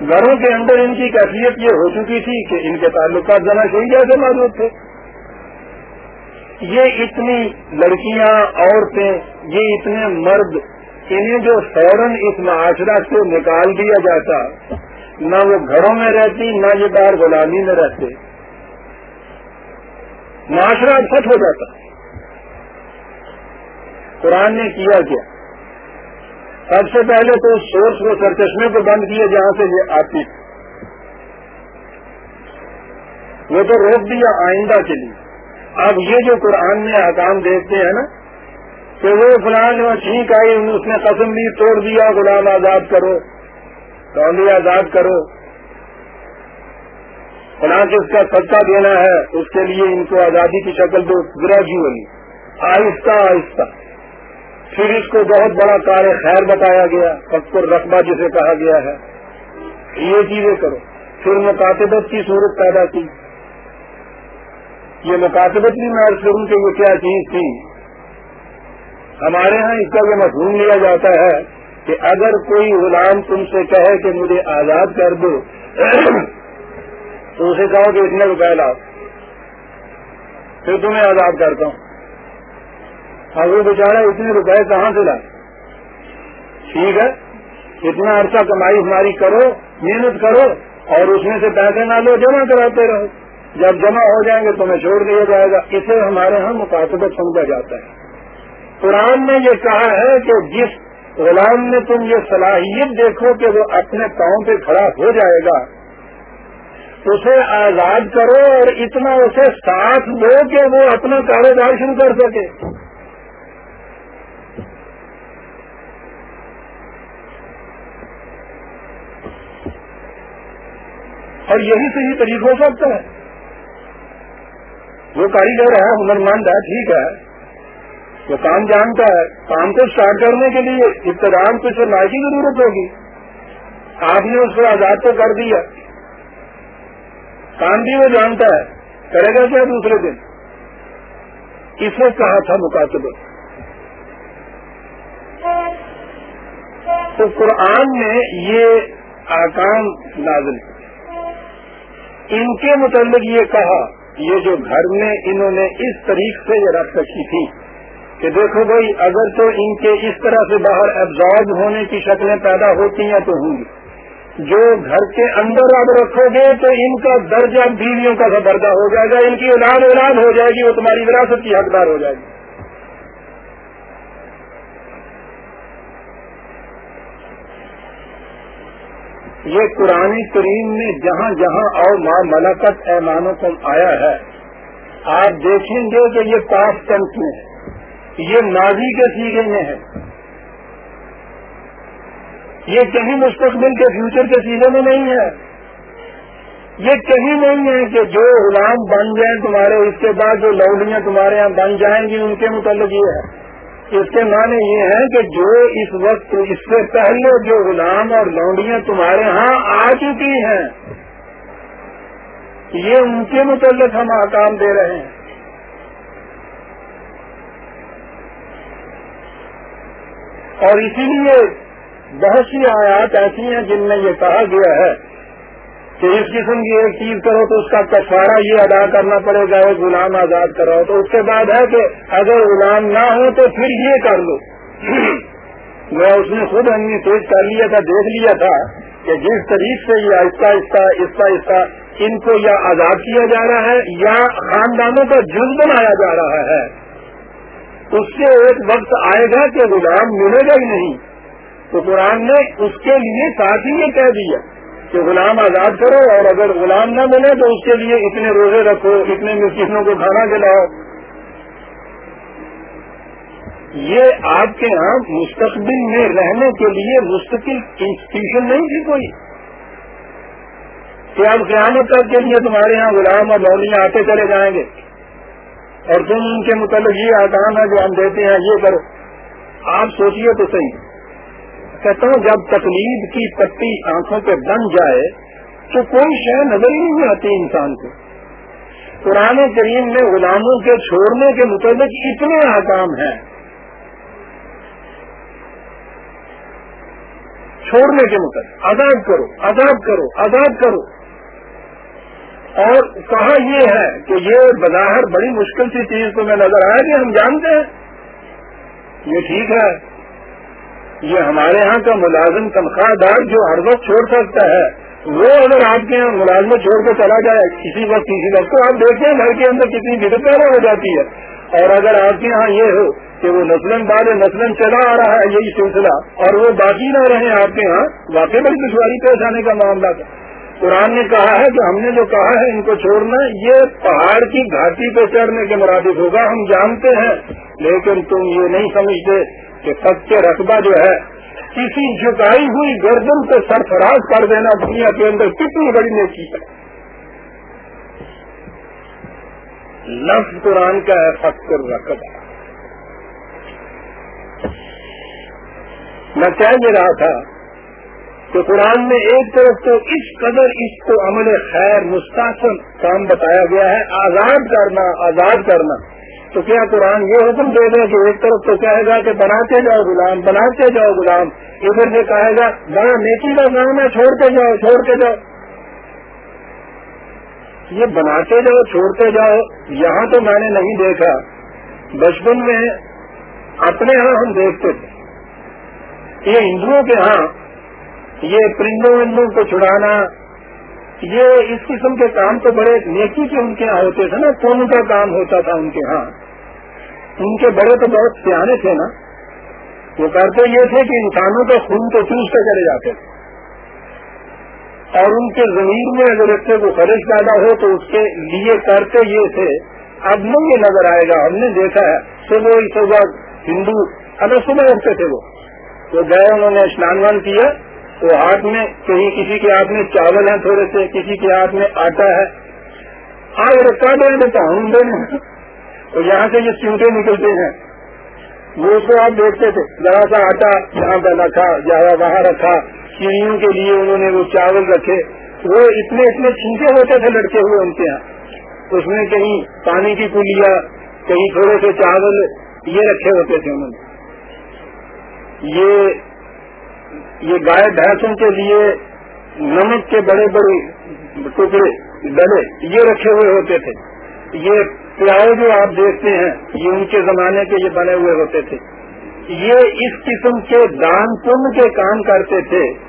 گھروں کے اندر ان کی کیفیت یہ ہو چکی تھی کہ ان کے تعلقات جمع شہی جیسے موجود تھے۔ یہ اتنی لڑکیاں، عورتیں، یہ اتنے مرد انہیں جو فوراً اس معاشرہ سے نکال دیا جاتا، نہ وہ گھروں میں رہتی، نہ یہ باہر غلامی میں رہتے۔ معاشرہ سچ ہو جاتا۔ قرآن نے کیا کیا؟ سب سے پہلے تو اس سورس کو سرچشمے کو بند کیا جہاں سے یہ آتی۔ وہ تو روک دیا آئندہ کے لیے۔ اب یہ جو قرآن میں احکام دیکھتے ہیں نا کہ وہ فلان جو ٹھیک آئی، اس نے قسم بھی توڑ دیا، غلام آزاد کرو ٹولی آزاد کرو۔ فلاں کس کا سچا دینا ہے، اس کے لیے ان کو آزادی کی شکل دو گریجولی جی آہستہ آہستہ۔ پھر اس کو بہت بڑا کار خیر بتایا گیا فکر رقبہ جسے کہا گیا ہے۔ یہ چیزیں کرو۔ پھر مکاتبت کی صورت پیدا کی۔ یہ مکاتبت بھی میں عرض کروں کہ وہ کیا چیز تھی؟ ہمارے ہاں اس کا یہ مفہوم لیا جاتا ہے کہ اگر کوئی غلام تم سے کہے کہ مجھے آزاد کر دو، تو اسے کہو کہ اتنے روپئے لاؤ، پھر تمہیں آزاد کرتا ہوں۔ اور وہ بیچارہ اتنے روپئے کہاں سے لائے؟ ٹھیک ہے، اتنا عرصہ کمائی ہماری کرو، محنت کرو، اور اس میں سے پیسے نہ لو، جمع کراتے رہو۔ جب جمع ہو جائیں گے تو چھوڑ دیا جائے گا۔ اسے ہمارے ہاں مقاصد سمجھا جاتا ہے۔ قرآن نے یہ کہا ہے کہ جس غلام نے تم یہ صلاحیت دیکھو کہ وہ اپنے پاؤں پہ کھڑا ہو جائے گا، اسے آزاد کرو اور اتنا اسے ساتھ دو کہ وہ اپنا کاروبار شروع کر سکے۔ اور یہی صحیح طریق ہو سکتا ہے۔ وہ کاریگر ہے ہنر مند ہے، ٹھیک ہے۔ وہ کام جانتا ہے۔ کام کو اسٹارٹ کرنے کے لیے ابتدام کو سرمایہ کی ضرورت ہوگی۔ آپ نے اس کو آزاد تو کر دیا۔ کام بھی وہ جانتا ہے۔ کرے گا کیا دوسرے دن؟ اس نے کہا تھا مقاصد تو قرآن نے یہ آکام نازل ان کے متعلق یہ کہا، یہ جو گھر میں انہوں نے اس طریق سے یہ رکھ رکھی تھی کہ دیکھو بھائی، اگر تو ان کے اس طرح سے باہر ایبزارب ہونے کی شکلیں پیدا ہوتی ہیں تو ہوں گی۔ جو گھر کے اندر اب رکھو گے تو ان کا درجہ بیویوں کا درجہ ہو جائے گا، ان کی اولاد اولاد ہو جائے گی، وہ تمہاری وراثت کی حقدار ہو جائے گی۔ یہ قرآن کریم میں جہاں جہاں اور ماں ملکت ایمانوں کو آیا ہے، آپ دیکھیں گے کہ یہ پاس ٹینس میں ہے یہ ماضی کے سیگے میں ہے۔ یہ کہیں مستقبل کے فیوچر کے سیگے میں نہیں ہے۔ یہ کہیں نہیں ہے کہ جو غلام بن جائیں تمہارے اس کے بعد جو لوڈیاں تمہارے یہاں بن جائیں گی، ان کے متعلق یہ ہے۔ اس کے معنی یہ ہے کہ جو اس وقت، اس سے پہلے جو غلام اور لونڈیاں تمہارے ہاں آ چکی ہیں، یہ ان کے متعلق ہم آکام دے رہے ہیں۔ اور اسی لیے بہت سی آیات ایسی ہیں جن میں یہ کہا گیا ہے کہ اس قسم کی ایک چیز کرو تو اس کا کفارہ یہ ادا کرنا پڑے گا، ایک غلام آزاد کرو تو اس کے بعد ہے کہ اگر غلام نہ ہو تو پھر یہ کر لو۔ میں اس نے خود ہم نے سوچ کر لیا تھا، دیکھ لیا تھا کہ جس طریق سے یہ آہستہ آہستہ آہستہ آہستہ ان کو یا آزاد کیا جا رہا ہے یا خاندانوں کا جز بنایا جا رہا ہے۔ اس سے ایک وقت آئے گا کہ غلام ملے گا ہی نہیں۔ تو قرآن نے اس کے لیے ساتھ ہی یہ کہہ دیا کہ غلام آزاد کرو اور اگر غلام نہ ملے تو اس کے لیے اتنے روزے رکھو، اتنے مسکینوں کو کھانا کھلاؤ۔ یہ آپ کے ہاں مستقبل میں رہنے کے لیے مستقل انسٹیٹیوشن نہیں تھی کوئی۔ کہ اب قیامت تک کے لیے تمہارے یہاں غلام اور لولیاں آتے چلے جائیں گے۔ اور تم ان کے متعلق یہ آکام ہے جو ہم دیتے ہیں، یہ کرو۔ آپ سوچیے تو صحیح۔ کہتا ہوں، جب تکلیف کی پتی آنکھوں پہ بن جائے تو کوئی شہ نظر ہی نہیں آتی انسان کو۔ پرانے کریم میں غلاموں کے چھوڑنے کے متعلق اتنے آکام ہیں۔ چھوڑنے کے متعلق۔ آزاد کرو آزاد کرو آزاد کرو۔ اور کہا یہ ہے کہ یہ بظاہر بڑی مشکل سی چیز تو میں نظر آیا کہ ہم جانتے ہیں۔ یہ ٹھیک ہے۔ یہ ہمارے ہاں کا ملازم تنخواہ دار جو ہر وقت چھوڑ سکتا ہے، وہ اگر آپ کے یہاں ملازمت چھوڑ کے چلا جائے کسی وقت کسی وقت، تو آپ دیکھتے ہیں گھر کے اندر کتنی بدت پیدا ہو جاتی ہے۔ اور اگر آپ کے یہاں یہ ہو کہ وہ نسلم بعد نسلم چلا آ رہا ہے، یہی سلسلہ، اور وہ باقی نہ رہے آپ کے یہاں واقعی بڑی دشواری پیش آنے کا معاملہ تھا۔ قرآن نے کہا ہے کہ ہم نے جو کہا ہے ان کو چھوڑنا، یہ پہاڑ کی گھاٹی پہ چڑھنے کے مرادف ہوگا، ہم جانتے ہیں۔ لیکن تم یہ نہیں سمجھتے کہ سب کے رقبہ جو ہے، کسی جھکائی ہوئی گردن کو سرفراز کر دینا دنیا کے اندر کتنی بڑی نیکی ہے۔ لفظ قرآن کا ہے فکر رقبہ۔ میں کہہ دے رہا تھا تو قرآن میں ایک طرف تو اس قدر اس کو عمل خیر مستقل کام بتایا گیا ہے، آزاد کرنا آزاد کرنا۔ تو کیا قرآن یہ حکم دے دے کہ ایک طرف تو کہے گا کہ بناتے جاؤ غلام، بناتے جاؤ غلام۔ ادھر سے کہے گا بڑا نیچی کا کام ہے چھوڑتے جاؤ چھوڑ کے جاؤ۔ یہ بناتے جاؤ، چھوڑتے جاؤ، یہاں تو میں نے نہیں دیکھا۔ بچپن میں اپنے ہاں ہم دیکھتے تھے۔ یہ ہندوؤں کے ہاں یہ پرندوں وندوں کو چھڑانا، یہ اس قسم کے کام تو بڑے نیکی کے ان کے یہاں ہوتے تھے نا کون کا کام ہوتا تھا ان کے ہاں ان کے بڑے تو بہت سیانے تھے نا۔ وہ کرتے یہ تھے کہ انسانوں کے خون کو چوستے چلے جاتے۔ تھے اور ان کے زمین میں اگر اس سے کو خرچ پیدا ہو تو اس کے لیے کرتے یہ تھے۔ اب نہیں یہ نظر آئے گا، ہم نے دیکھا ہے۔ صبح صبح ہندو اگر صبح اٹھتے تھے وہ۔ تو گئے، انہوں نے اسنان وان کیا۔ تو ہاتھ میں کہیں کسی کے ہاتھ میں چاول ہیں تھوڑے سے، کسی کے ہاتھ میں آٹا ہے۔ آج رکھا دیں دیتا ہوں دونوں تو یہاں سے یہ چونٹے نکلتے ہیں، وہ اس کو آپ دیکھتے تھے۔ ذرا سا آٹا یہاں پہ رکھا جہاں وہاں رکھا۔ چڑیوں کے لیے انہوں نے وہ چاول رکھے۔ وہ اتنے اتنے چھینکے ہوتے تھے لڑکے ہوئے ان کے یہاں۔ اس میں کہیں پانی کی پولیا کہیں تھوڑے سے چاول یہ رکھے ہوتے تھے انہوں نے۔ یہ یہ گائے بھینسوں کے لیے نمک کے بڑے بڑے ٹکڑے ڈلے یہ رکھے ہوئے ہوتے تھے۔ یہ پیاؤ جو آپ دیکھتے ہیں، یہ ان کے زمانے کے یہ بنے ہوئے ہوتے تھے۔ یہ اس قسم کے دان پن کے کام کرتے تھے؟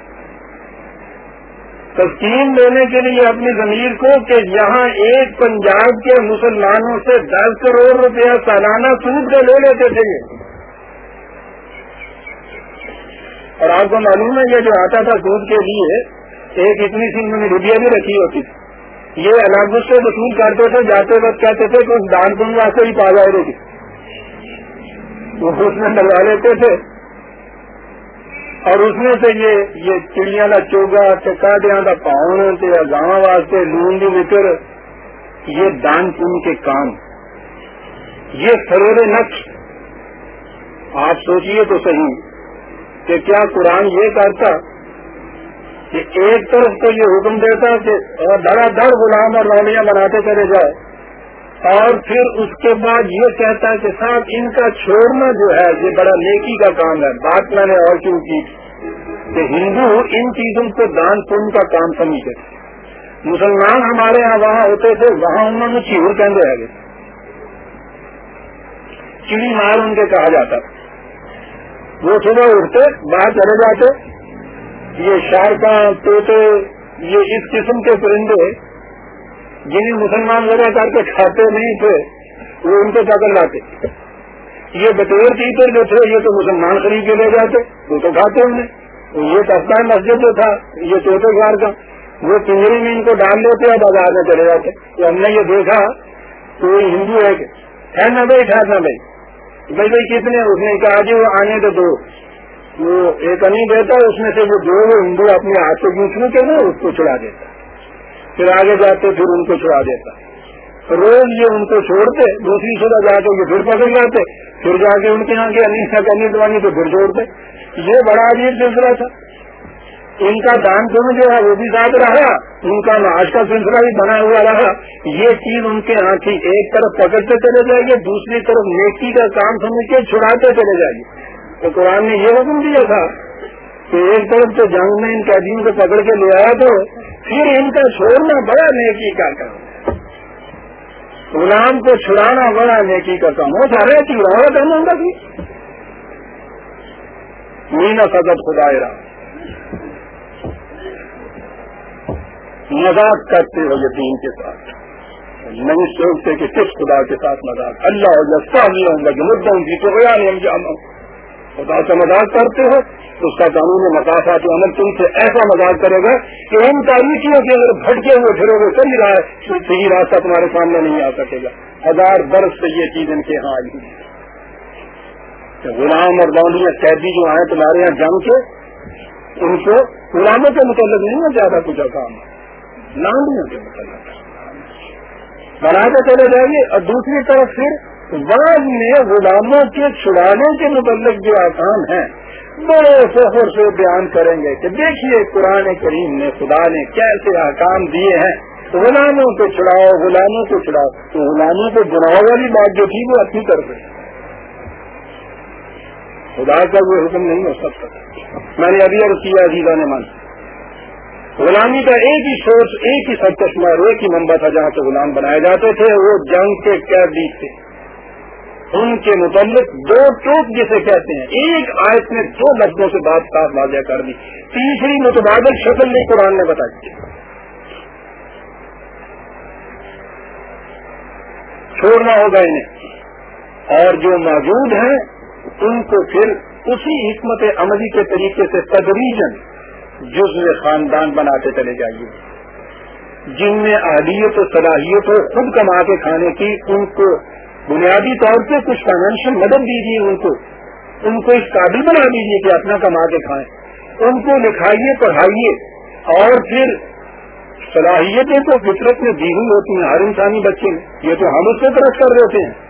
تسکین دینے کے لیے اپنی زمین کو کہ یہاں ایک پنجاب کے مسلمانوں سے دس کروڑ روپیہ سالانہ سود کے لے لیتے تھے یہ۔ اور آپ کو معلوم ہے یہ جو آتا تھا دودھ کے لیے، ایک اتنی سی انہوں نے روپیہ بھی رکھی ہوتی تھی۔ یہ الگ سے وصول کرتے تھے، جاتے وقت کہتے تھے کہ اس دان پن واسطے ہی پا جائے گی وہ اس میں ڈلوا لیتے تھے۔ اور اس میں سے یہ یہ چڑیا کا چوگا چکا دیا کا پاؤن گاواں واسطے لون کی نکر یہ دان پن کے کام۔ یہ سرور نقش۔ آپ سوچیے تو صحیح۔ کہ کیا قرآن یہ کرتا کہ ایک طرف تو یہ حکم دیتا کہ دڑا دڑ غلام اور رونیاں بناتے چلے جائے اور پھر اس کے بعد یہ کہتا ہے کہ صاحب ان کا چھوڑنا جو ہے، یہ بڑا نیکی کا کام ہے۔ بات میں نے اور کیوں کی؟ کہ ہندو ان چیزوں کو دان پن کا کام سمجھتے۔ مسلمان ہمارے یہاں وہاں ہوتے تھے، وہاں انہوں نے چیور کہتے ہیں چڑی مار ان کے کہا جاتا۔ تھا وہ صبح اٹھتے، باہر چلے جاتے۔ یہ شارکاں توتے یہ اس قسم کے پرندے جنہیں مسلمان لگا کر کے کھاتے نہیں تھے، وہ ان کو پکڑ لاتے۔ یہ بطور تیتر جو تھے، یہ تو مسلمان خرید کے لے جاتے، وہ تو کھاتے انہیں یہ تختہ مسجد جو تھا، یہ توتے گھر کا۔ وہ پنجری میں ان کو ڈال لیتے اور بازار میں چلے جاتے۔ تو ہم نے یہ دیکھا تو ہندو ہے کہ ٹھہرنا بھائی ٹھہرنا بھائی۔ بھائی بھائی کتنے اس نے کہا جی وہ آنے تو دو۔ وہ ایک نہیں دیتا، اس میں سے وہ دو وہ ہندو اپنے ہاتھ سے گونچنے کے نا، اس کو چھڑا دیتا۔ پھر آگے جاتے، پھر ان کو چھڑا دیتا۔ روز یہ ان کو چھوڑتے، دوسری جگہ جا کے پھر پکڑ جاتے۔ پھر جا کے ان کے یہاں کے انیس کا کرنی دوانی تو پھر چھوڑتے۔ یہ بڑا عجیب سلسلہ تھا۔ ان کا دان پن جو ہے وہ بھی ساتھ رہا، ان کا معاش کا سلسلہ بھی بنا ہوا رہا۔ یہ چیز ان کے ہاں ایک طرف پکڑتے چلے جائیں گے دوسری طرف نیکی کا کام سمجھ کے چھڑاتے چلے جائیں گے تو قرآن نے یہ حکم دیا تھا کہ ایک طرف تو جنگ میں ان قیدیوں کو پکڑ کے لے آیا تو پھر ان کا چھوڑنا بڑا نیکی کا کام۔ غلام کو چھڑانا بڑا نیکی کا کام۔ ہو جا رہا کہ رہا تھا مینا سدت خدا مذاق کرتے ہو یتیم کے ساتھ۔ نہیں سوچتے کہ کس خدا کے ساتھ مذاق۔ اللہ ہو جستا نہیں ہوں گا کہ مدعا کی تو گیا نہیں، ہم جانا خدا سے مذاق کرتے ہو تو اس کا قانون مقاصد عمل تم سے ایسا مذاق کرے گا کہ ان تاریخیوں کے اندر بھٹکے ہوئے پھرو گے صحیح رہا ہے، صحیح راستہ تمہارے سامنے نہیں آ سکے گا۔ ہزار برس سے یہ چیز ان کے یہاں آئی غلام اور باؤنڈریاں قیدی جو آئے تمہارے یہاں جنگ کے، ان کو غلاموں کے متعلق نہیں ہے زیادہ کچھ کام لانڈیوں کے متعلق بناتے چلے جائیں گے اور دوسری طرف پھر بعد میں غلاموں کے چھڑانے کے متعلق جو آسان ہیں، بڑے فخر سے بیان کریں گے کہ دیکھیے قرآن کریم نے خدا نے کیسے احکام دیے ہیں۔ غلاموں کو چھڑاؤ، غلاموں کو چھڑاؤ۔ تو غلاموں کو گناہ والی بات جو تھی وہ اچھی کر دیں خدا کا وہ حکم نہیں ہو سکتا۔ میں نے ابھی عرض کیا جیتا نے مان غلامی کا ایک ہی سورس ایک ہی سب چشمہ اور ایک ہی منبع تھا جہاں سے غلام بنائے جاتے تھے، وہ جنگ کے قیدی تھے ان کے متعلق دو ٹوک جسے کہتے ہیں۔ ایک آیت میں دو لفظوں سے بات صاف واضح کر دی۔ تیسری متبادل شکل نہیں قرآن نے بتائی۔ چھوڑنا ہوگا انہیں۔ اور جو موجود ہیں، ان کو پھر اسی حکمت عملی کے طریقے سے تدریجن جزو خاندان بناتے چلے جائیے۔ جن میں اہلیت و صلاحیت ہو خود کما کے کھانے کی ان کو بنیادی طور پہ کچھ فائنینشیل مدد دیجیے ان کو۔ ان کو اس قابل بنا دیجیے کہ اپنا کما کے کھائیں۔ ان کو لکھائیے، پڑھائیے اور پھر صلاحیتیں تو فطرت میں دی ہوئی ہوتی ہیں، ہر انسانی بچے میں۔ یہ تو ہم اس کو طرف کر دیتے ہیں۔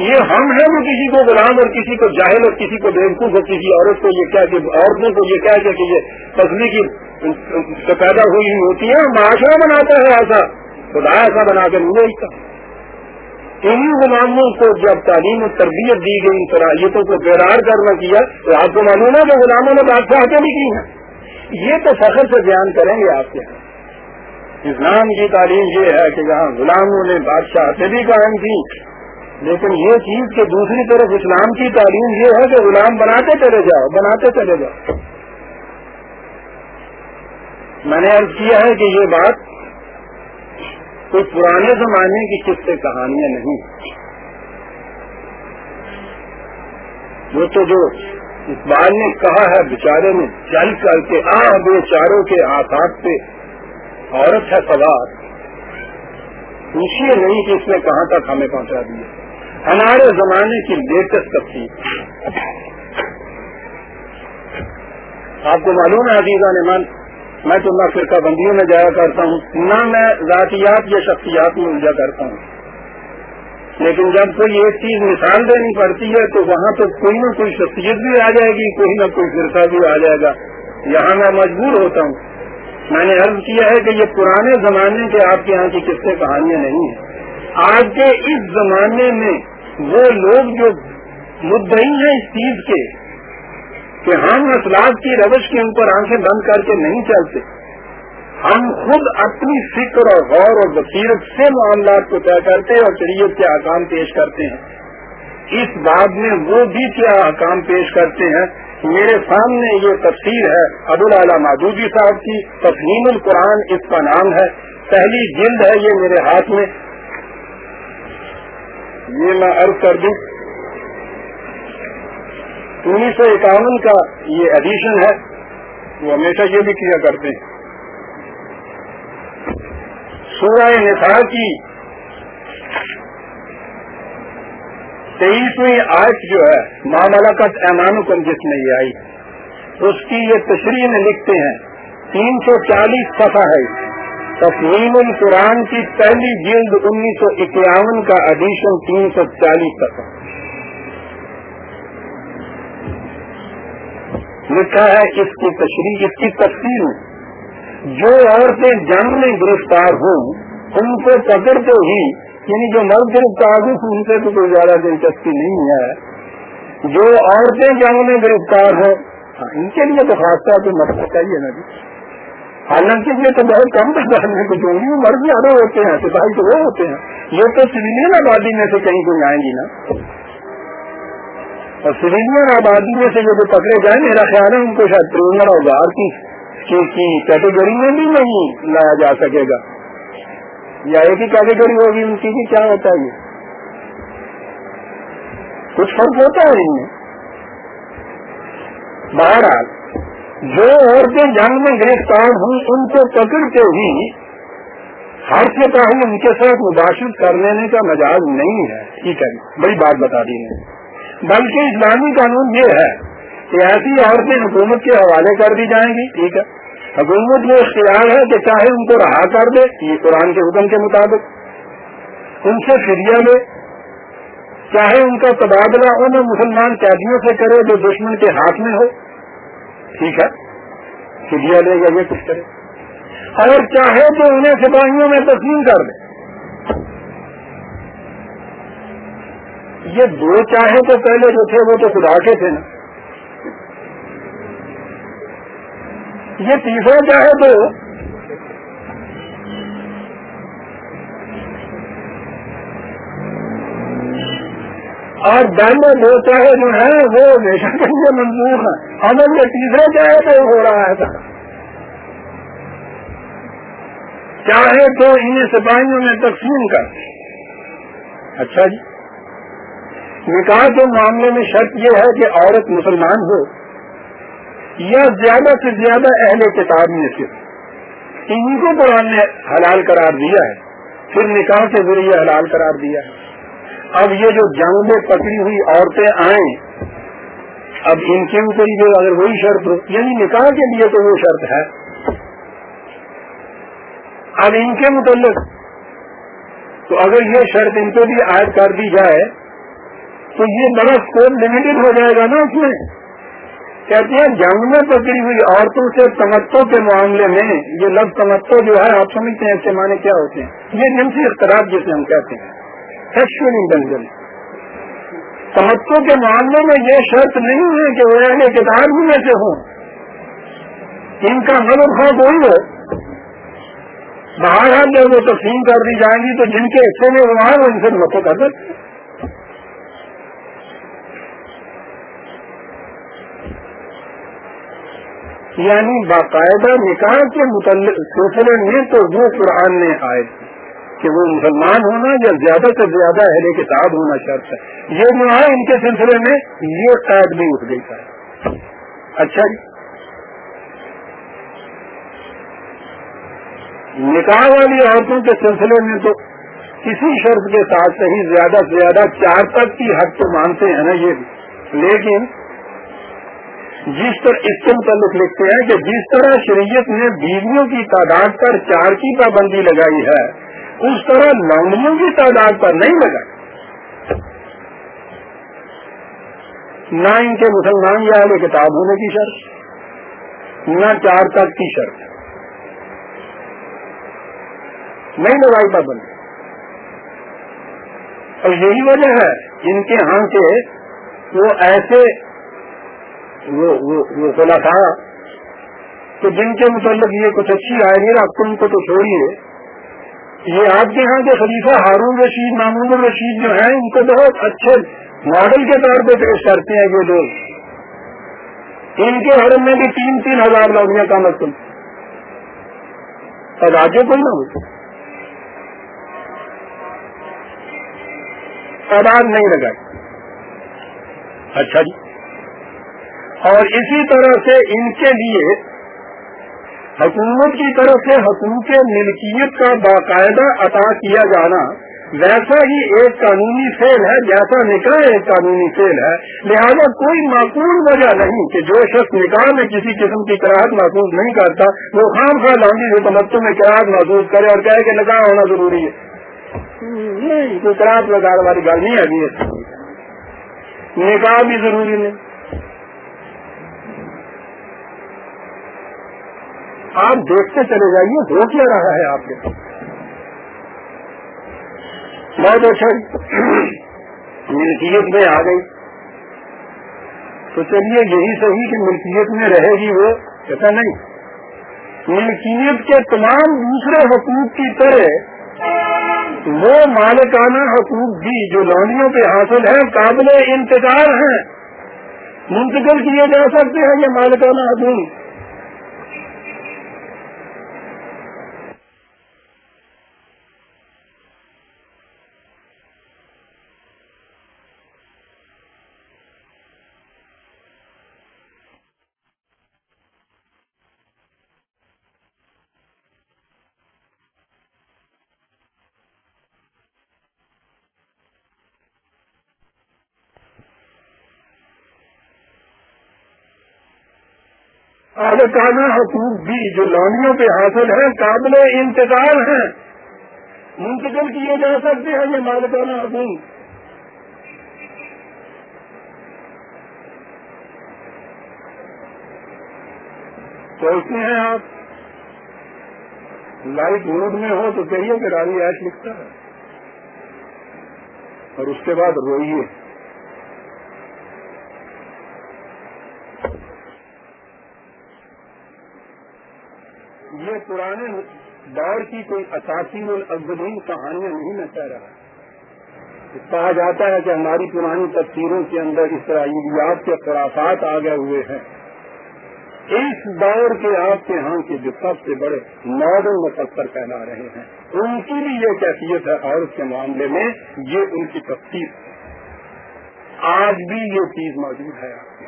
یہ ہم ہیں وہ کسی کو غلام اور کسی کو جاہل اور کسی کو بیوقوف اور کسی عورت کو یہ کیا کہ عورتوں کو یہ کیا کہ یہ فصلی کی پیدا ہوئی ہوتی ہے معاشرہ بناتا ہے ایسا، خدا ایسا بنا کر نہیں بھیجتا انہیں غلاموں کو جب تعلیم و تربیت دی گئی، صلاحیتوں کو بیدار کرنا کیا، تو آپ کو معلوم ہے کہ غلاموں نے بادشاہتیں بھی کی ہیں۔ یہ تو فخر سے بیان کریں گے آپ کے۔ اسلام کی تعلیم یہ ہے کہ جہاں غلاموں نے بادشاہتیں بھی قائم کی لیکن یہ چیز کہ دوسری طرف اسلام کی تعلیم یہ ہے کہ غلام بناتے چلے جاؤ، بناتے چلے جاؤ۔ میں نے عرض کیا ہے کہ یہ بات کوئی پرانے زمانے کی کس سے کہانیاں نہیں۔ وہ تو جو اقبال نے کہا ہے، بیچارے نے چل کر کے آ بے چاروں کے آسات پہ عورت ہے سوار۔ پوچھیے نہیں کہ اس نے کہاں تک ہمیں پہنچا دیا۔ ہمارے زمانے کی لیٹسٹ تفصیل۔ آپ کو معلوم ہے عزیزہ نمان میں تو نہ فرقہ بندیوں میں جایا کرتا ہوں، نہ میں ذاتیات یا شخصیات میں الجھا کرتا ہوں۔ لیکن جب کوئی ایک چیز مثال دینی پڑتی ہے، تو وہاں تو کوئی نہ کوئی شخصیت بھی آ جائے گی، کوئی نہ کوئی فرقہ بھی آ جائے گا۔ یہاں میں مجبور ہوتا ہوں۔ میں نے عرض کیا ہے کہ یہ پرانے زمانے کے آپ کے یہاں کی قصے کہانیاں نہیں ہیں۔ آج کے اس زمانے میں وہ لوگ جو مدعی ہیں اس چیز کے، کہ ہم اسلاب کی روش کے اوپر آنکھیں بند کر کے نہیں چلتے۔ ہم خود اپنی فکر اور غور اور بصیرت سے معاملات کو طے کرتے اور شریعت کے احکام پیش کرتے ہیں۔ اس بات میں وہ بھی کیا احکام پیش کرتے ہیں؟ میرے سامنے یہ تفسیر ہے ابوالعلیٰ مادودی صاحب کی تفہیم القرآن اس کا نام ہے۔ پہلی جلد ہے یہ میرے ہاتھ میں۔ یہ میں عرض کر دوں، انیس سو اکاون کا یہ ایڈیشن ہے، وہ ہمیشہ یہ بھی کیا کرتے ہیں۔ سورہ نساء کی تیئیسویں آج جو ہے ماملکت ایمان کم جس میں یہ آئی۔ اس کی یہ تشریح میں لکھتے ہیں، تین سو چالیس صفحہ ہے۔ تفہیم القرآن کی پہلی جلد انیس سو اکیاون کا ایڈیشن تین سو چالیس تک لکھا ہے اس کی تشریح اس کی تفصیل جو عورتیں جنگ میں گرفتار ہوں، ان کو پکڑتے ہی یعنی جو مرد گرفتار ہوں، ان سے تو کوئی زیادہ دلچسپی نہیں ہے۔ جو عورتیں جنگ میں گرفتار ہوں ہاں، ان کے لیے تو خاص طور پہ مطلب چاہیے نا جی۔ حالانکہ یہ تو بہت کم تعداد میں کچھ ہوں گی مرد زیادہ ہوتے ہیں، سپاہی تو وہ ہوتے ہیں۔ یہ تو سویلین آبادی میں سے کہیں کوئی آئیں گی نا؟ اور سویلین آبادی میں سے جو پکڑے جائیں، میرا خیال ہے ان کو شاید پریمر اوزار کی کیٹیگری میں بھی نہیں لایا جا سکے گا۔ یا ایک ہی کیٹیگری ہوگی ان کی کیا ہوتا ہے؟ کچھ فرق ہوتا ہے ان میں۔ بہرحال جو عورتیں جنگ میں گرفتار ہوئی ان کو پکڑ کے ہی ہر سے پہلے ان کے ساتھ مباشر کر لینے کا مزاج نہیں ہے۔ جی ٹھیک ہے بڑی بات بتا دی میں بلکہ اسلامی قانون یہ ہے کہ ایسی عورتیں حکومت کے حوالے کر دی جائیں گی، ٹھیک ہے۔ حکومت میں اختیار ہے کہ چاہے ان کو رہا کر دے، یہ قرآن کے حکم کے مطابق۔ ان سے فریہ لے، چاہے ان کا تبادلہ ان مسلمان قیدیوں سے کرے جو دشمن کے ہاتھ میں ہو۔ ٹھیک ہے؟ چڑیا لے گا یہ کچھ کرے اگر چاہے تو انہیں سپاہیوں میں تسلیم کر دے یہ دو چاہے تو پہلے جو تھے وہ تو خدا کے تھے نا۔ یہ تیسرا چاہے تو اور دائیں دو چاہے جو ہے، وہ ہمیشہ کے لیے منظور ہے۔ اگر یہ تیسرا چاہے تو ہو رہا ہے۔ چاہے تو انہیں سپاہیوں میں تقسیم کر۔ اچھا جی۔ نکاح کے معاملے میں شرط یہ ہے کہ عورت مسلمان ہو یا زیادہ سے زیادہ اہل کتاب میں سے۔ ان کو قرآن نے حلال قرار دیا ہے۔ پھر نکاح کے ذریعے حلال قرار دیا ہے۔ اب یہ جو جنگ میں پکڑی ہوئی عورتیں آئیں، اب ان کے اوپر جو اگر وہی شرط ہو یعنی نکاح کے لیے تو وہ شرط ہے۔ اب ان کے متعلق، تو اگر یہ شرط ان کو بھی عائد کر دی جائے، تو یہ بڑا اسکوپ لمیٹڈ ہو جائے گا نا اس میں۔ کہتے ہیں جنگ میں پکڑی ہوئی عورتوں سے تمتوں کے معاملے میں، یہ لفظ تمتو جو ہے، آپ سمجھتے ہیں اس کے معنی کیا ہوتے ہیں؟ یہ جنسی اختلاف جسے ہم کہتے ہیں۔ سیکشل انٹیلیجنس تمکوں کے معاملے میں یہ شرط نہیں ہے کہ وہ اہل کتاب ہی میں سے ہوں۔ ان کا مدد خواہ کوئی ہو باہر جب وہ تقسیم کر دی جائیں گی تو جن کے حصے میں وہ وہ ان سے متو کر سکتے یعنی باقاعدہ نکاح کے متعلق سلسلے میں تو وہ قرآن نے آئے۔ تھے کہ وہ مسلمان ہونا یا زیادہ سے زیادہ اہل کتاب ہونا شرط ہے۔ یہ جو ہے ان کے سلسلے میں یہ قید بھی اٹھ گئی ہے اچھا جی۔ نکاح والی عورتوں کے سلسلے میں تو کسی شرط کے ساتھ صحیح زیادہ سے زیادہ چار تک کی حد تو مانتے ہیں نا یہ۔ بھی لیکن جس طرح اس کے متعلق لکھتے ہیں کہ جس طرح شریعت نے بیویوں کی تعداد پر چار کی پابندی لگائی ہے اس طرح لانڈیوں کی تعداد پر نہیں لگا۔ نہ ان کے مسلمان یا اہل کتاب ہونے کی شرط، نہ چار تک کی شرط۔ نہیں لگائی پابندی اور یہی وجہ ہے، ان کے ہاں کے وہ ایسے وہ تھا کہ جن کے متعلق یہ کچھ اچھی آئے گی آپ تم کو تو چھوڑیے۔ یہ آپ کے یہاں کے خلیفہ ہارون رشید، محمود الرشید جو ہیں، ان کو بہت اچھے ماڈل کے طور پہ پیش کرتے ہیں یہ لوگ۔ ان کے حرم میں بھی تین تین ہزار لوگیاں کا مطلب آگے کوئی نہ ہو۔ تعداد نہیں لگائی اچھا جی۔ اور اسی طرح سے ان کے لیے حکومت کی طرف سے حقوق ملکیت کا باقاعدہ عطا کیا جانا ویسا ہی ایک قانونی فیل ہے، جیسا نکاح ایک قانونی فیل ہے۔ لہذا کوئی معقول وجہ نہیں کہ جو شخص نکاح میں کسی قسم کی کراہت محسوس نہیں کرتا، وہ خام خواہ لانڈی سے تمتوں میں کراہت محسوس کرے اور کہے کہ نکاح ہونا ضروری ہے۔ نہیں، کوئی کراہت لگانے والی گل نہیں ابھی نکاح بھی ضروری نہیں۔ آپ دیکھتے چلے جائیے، ہو کیا رہا ہے آپ کے بہت اچھا ملکیت میں آ گئی۔ تو چلیے، یہی صحیح کہ ملکیت میں رہے گی وہ، ایسا نہیں۔ ملکیت کے تمام دوسرے حقوق کی طرح وہ مالکانہ حقوق بھی جو لانڈیوں پہ حاصل ہیں، قابل انتظار ہیں۔ منتقل کیے جا سکتے ہیں یہ مالکانہ حقوق۔ اعلی حقوق بھی جو لانیوں پہ حاصل ہیں، قابل انتظار ہیں۔ منتقل کیے جا سکتے ہیں یہ مالکانہ حقوق۔ سوچتے ہیں آپ لائٹ روڈ میں ہو تو کہیے کہ راوی ایٹ لکھتا ہے اور اس کے بعد روئیے پرانے دور کی کوئی اساسی الاولین کہانیاں نہیں میں کہہ رہا۔ کہا جاتا ہے کہ ہماری پرانی تصویروں کے اندر اسرائیلیات کے خرافات آ گئے ہوئے ہیں۔ اس دور کے آپ کے ہاں کے جو سب سے بڑے ماڈل مفسر پہنا رہے ہیں۔ ان کی بھی یہ کیفیت ہے عورت کے معاملے میں یہ ان کی تفصیل آج بھی یہ چیز موجود ہے آپ کے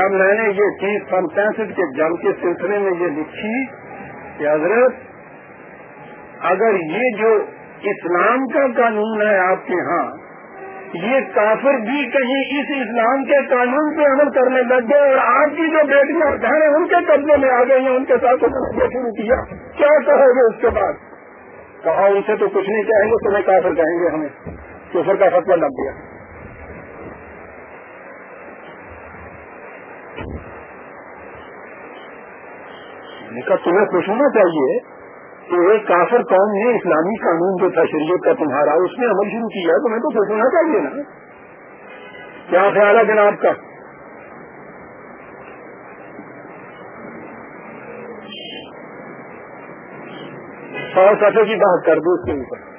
جب میں نے یہ چیز سن پینسٹھ کے جنگ کے سلسلے میں یہ لکھی کہ حضرت، اگر یہ جو اسلام کا قانون ہے آپ کے ہاں یہ کافر بھی کہیں اس اسلام کے قانون پہ عمل کرنے لگ گئے اور آپ کی جو بیٹیاں بہنیں ان کے قبضے میں آ گئی ہیں، ان کے ساتھ شروع کیا۔ کیا کہو گے اس کے بعد؟ کہا، ان سے تو کچھ نہیں کہیں گے، تمہیں کافر کہیں گے ہمیں۔ کفر کا فتوا لگ گیا۔ کا تمہیں خوش ہونا چاہیے کہ ایک کافر قوم نے اسلامی قانون جو تھا شریعت کا تمہارا، اس میں عمل شروع کیا ہے، تمہیں تو خوش ہونا چاہیے نا. کیا خیال ہے جناب کا؟ سو سفے کی بات کر دو اس کے اوپر۔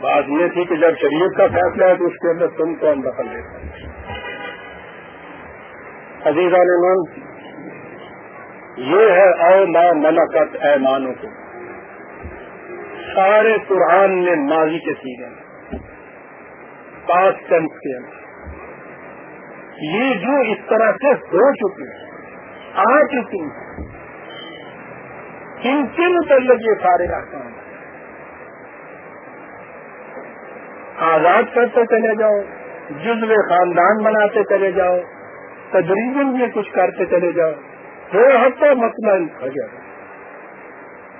بات یہ تھی کہ جب شریعت کا فیصلہ ہے تو اس کے اندر تم کو ہم دخل دیتے عزیزہ نے من یہ ہے او ما ملکت ایمانوں کو سارے قرآن میں ماضی کے سیرے میں پاس ٹینس کے اندر یہ جو اس طرح سے ہو چکی ہیں، آ چکی ہیں کن کے متعلق یہ سارے آسان آزاد کرتے چلے جاؤ جزو خاندان بناتے چلے جاؤ تدریجن یہ کچھ کرتے چلے جاؤ۔ دو ہفتہ مطمئن ہو جائے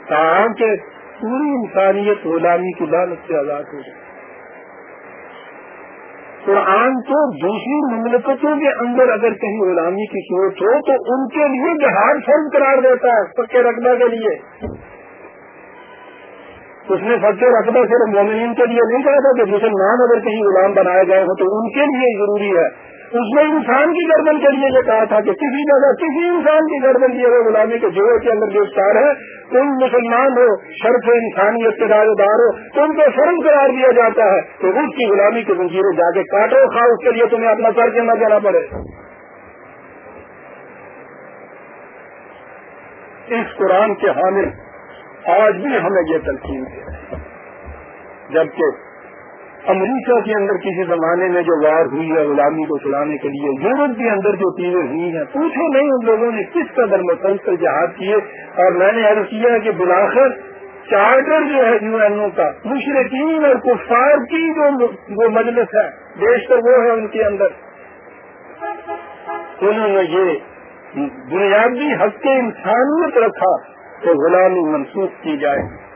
تاکہ پوری انسانیت غلامی کی لالت سے آزاد ہو جائے قرآن تو دوسری مملکتوں کے اندر اگر کہیں غلامی کی صورت ہو تو ان کے لیے جہاز فرض قرار دیتا ہے پکے رقبہ کے لیے۔ اس نے پکے رقبہ صرف مومنین کے لیے نہیں کہا تھا کہ مسلمان اگر کہیں غلام بنائے گئے ہوں تو ان کے لیے ضروری ہے۔ اس نے انسان کی گردن کے لیے یہ کہا تھا کہ کسی جگہ کسی انسان کی گردن دیے ہوئے غلامی کے جوڑے کے اندر گرفتار ہے، تم مسلمان ہو، شرف انسانیت کے دار دار ہو، تم کو شرم قرار دیا جاتا ہے تو اس کی غلامی کی زنجیریں جا کے کاٹو کھا اس کے لیے تمہیں اپنا سر کے نہ جانا پڑے۔ اس قرآن کے حامل آج بھی ہمیں یہ تلقین ہے جبکہ امریکہ کے اندر کسی زمانے میں جو وار ہوئی ہے، غلامی کو چلانے کے لیے، یورپ کے اندر جو چیزیں ہوئی ہیں، پوچھو نہیں ان لوگوں نے کس قدر مسلسل جہاد کیے۔ اور میں نے عرض کیا کہ بلاخر چارٹر جو ہے یو این او کا، مشرقین اور کفار کی جو مجلس ہے بیشتر وہ ہے ان کے اندر۔ انہوں نے یہ بنیادی حق انسانیت رکھا کہ غلامی منسوخ کی جائے۔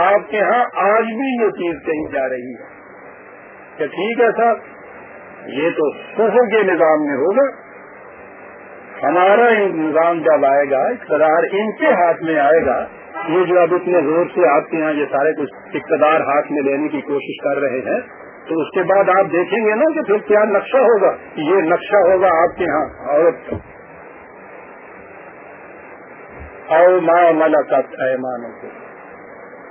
آپ کے ہاں آج بھی یہ چیز کہی جا رہی ہے کہ ٹھیک ہے صاحب یہ تو کفر کے نظام میں ہوگا۔ ہمارا نظام جب آئے گا اقتدار ان کے ہاتھ میں آئے گا، یہ جو اب اتنے زور سے آپ کے یہاں یہ سارے کچھ اقتدار ہاتھ میں لینے کی کوشش کر رہے ہیں، تو اس کے بعد آپ دیکھیں گے نا کہ پھر کیا نقشہ ہوگا۔ یہ نقشہ ہوگا آپ کے یہاں عورت او ماں ملکت ایمانوں کو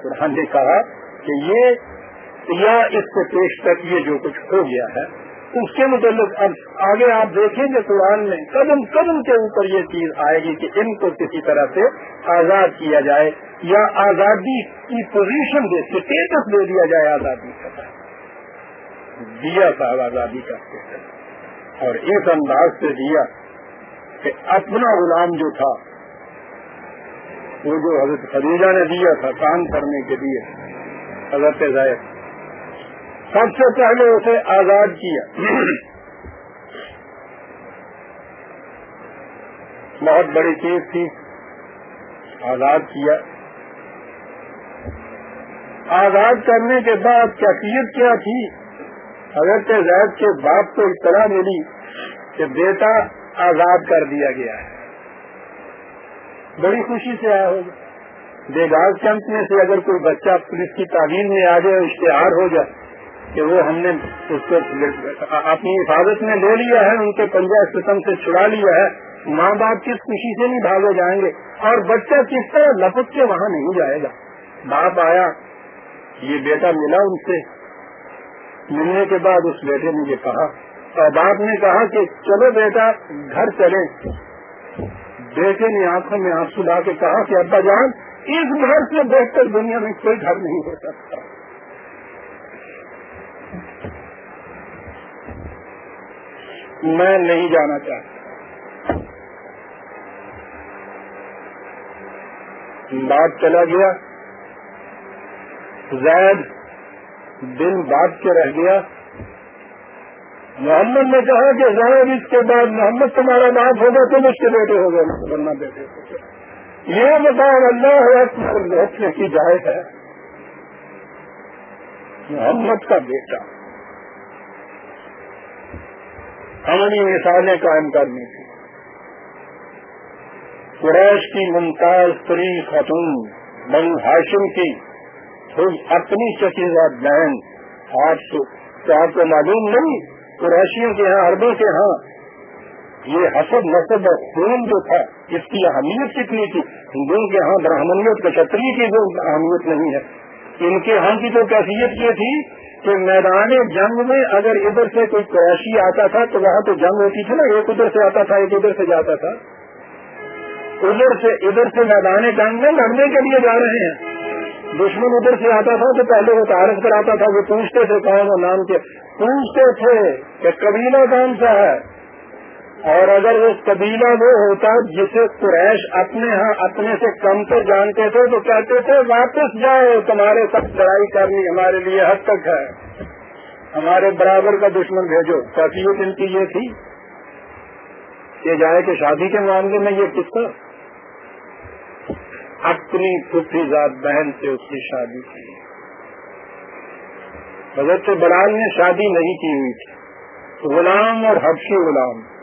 قرآن نے کہا کہ یہ یا اس سے پیش تک یہ جو کچھ ہو گیا ہے، اس کے متعلق اب آگے آپ دیکھیں گے قرآن میں قدم قدم کے اوپر یہ چیز آئے گی کہ ان کو کسی طرح سے آزاد کیا جائے یا آزادی کی پوزیشن دے اسٹیٹس دے دیا جائے آزادی کا دیا صاحب آزادی کا اسٹیٹس اور اس انداز سے دیا کہ اپنا غلام جو تھا وہ جو حضرت خدیجہ نے دیا تھا کام کرنے کے لیے، حضرت ظاہر سب سے پہلے اسے آزاد کیا۔ بہت بڑی چیز تھی۔ آزاد کیا۔ آزاد کرنے کے بعد کیفیت کیا تھی؟ حضرت زید کے باپ کو اطلاع ملی کہ بیٹا آزاد کر دیا گیا ہے۔ بڑی خوشی سے آیا ہوگا۔ بیگاز کیمپ میں سے اگر کوئی بچہ پولیس کی تعلیم میں آ جائے اشتہار ہو جائے کہ وہ ہم نے اس کو اپنی حفاظت میں لے لیا ہے، ان کے پنجہ ستم سے چھڑا لیا ہے، ماں باپ کس خوشی سے نہیں بھاگے جائیں گے؟ اور بچہ کس طرح لپک کے وہاں نہیں جائے گا؟ باپ آیا، یہ بیٹا ملا ان سے۔ ملنے کے بعد اس بیٹے نے یہ کہا، اور باپ نے کہا کہ چلو بیٹا، گھر چلے بیٹے نے آنکھوں میں آنسو لا کے کہا کہ ابا جان، اس گھر سے بہتر دنیا میں کوئی گھر نہیں ہو سکتا۔ میں نہیں جانا چاہتا۔ بات چلا گیا۔ زید دن بعد کے رہ گیا۔ محمد نے کہا کہ زید اس کے بعد محمد تمہارا باپ ہوگا تم اس کے بیٹے ہو گئے ورنہ بیٹے ہو گئے یہ بتاؤ اللہ لوٹنے کی جائے ہے۔ محمد کا بیٹا۔ ہماری مثالیں قائم کرنی تھی۔ قریش کی ممتاز تری خاتون بن ہاشم کی خود اپنی چکیزہ بہن آپ کو معلوم نہیں؟ قریشیوں کے ہاں عربوں کے ہاں یہ حسب نصب اور خون جو تھا، اس کی اہمیت کتنی تھی؟ ہندوؤں کے ہاں برہمنیت کے چھتری کی جو اہمیت نہیں ہے۔ ان کے ہاں کی تو کیفیت یہ تھی کہ میدان جنگ میں اگر ادھر سے کوئی قریشی آتا تھا، تو وہاں تو جنگ ہوتی تھی نا، ایک ادھر سے آتا تھا، ایک ادھر سے جاتا تھا۔ ادھر سے ادھر سے میدان جنگ میں لڑنے کے لیے جا رہے ہیں۔ دشمن ادھر سے آتا تھا تو پہلے وہ تعارف کراتا تھا، وہ پوچھتے تھے کون وہ نام کے پوچھتے تھے کہ قبیلہ کون سا ہے؟ اور اگر وہ قبیلہ وہ ہوتا جسے قریش اپنے ہاں اپنے سے کم تو جانتے تھے، تو کہتے تھے، واپس جاؤ، تمہارے ساتھ لڑائی کرنی ہمارے لیے حد تک ہے۔ ہمارے برابر کا دشمن بھیجو۔ کیفیت ان کی یہ تھی کہ جائے کہ شادی کے معاملے میں یہ کس اپنی پتری ذات بہن سے اس کی شادی کی۔ حضرت بلال نے شادی نہیں کی ہوئی تھی۔ غلام اور حبشی غلام۔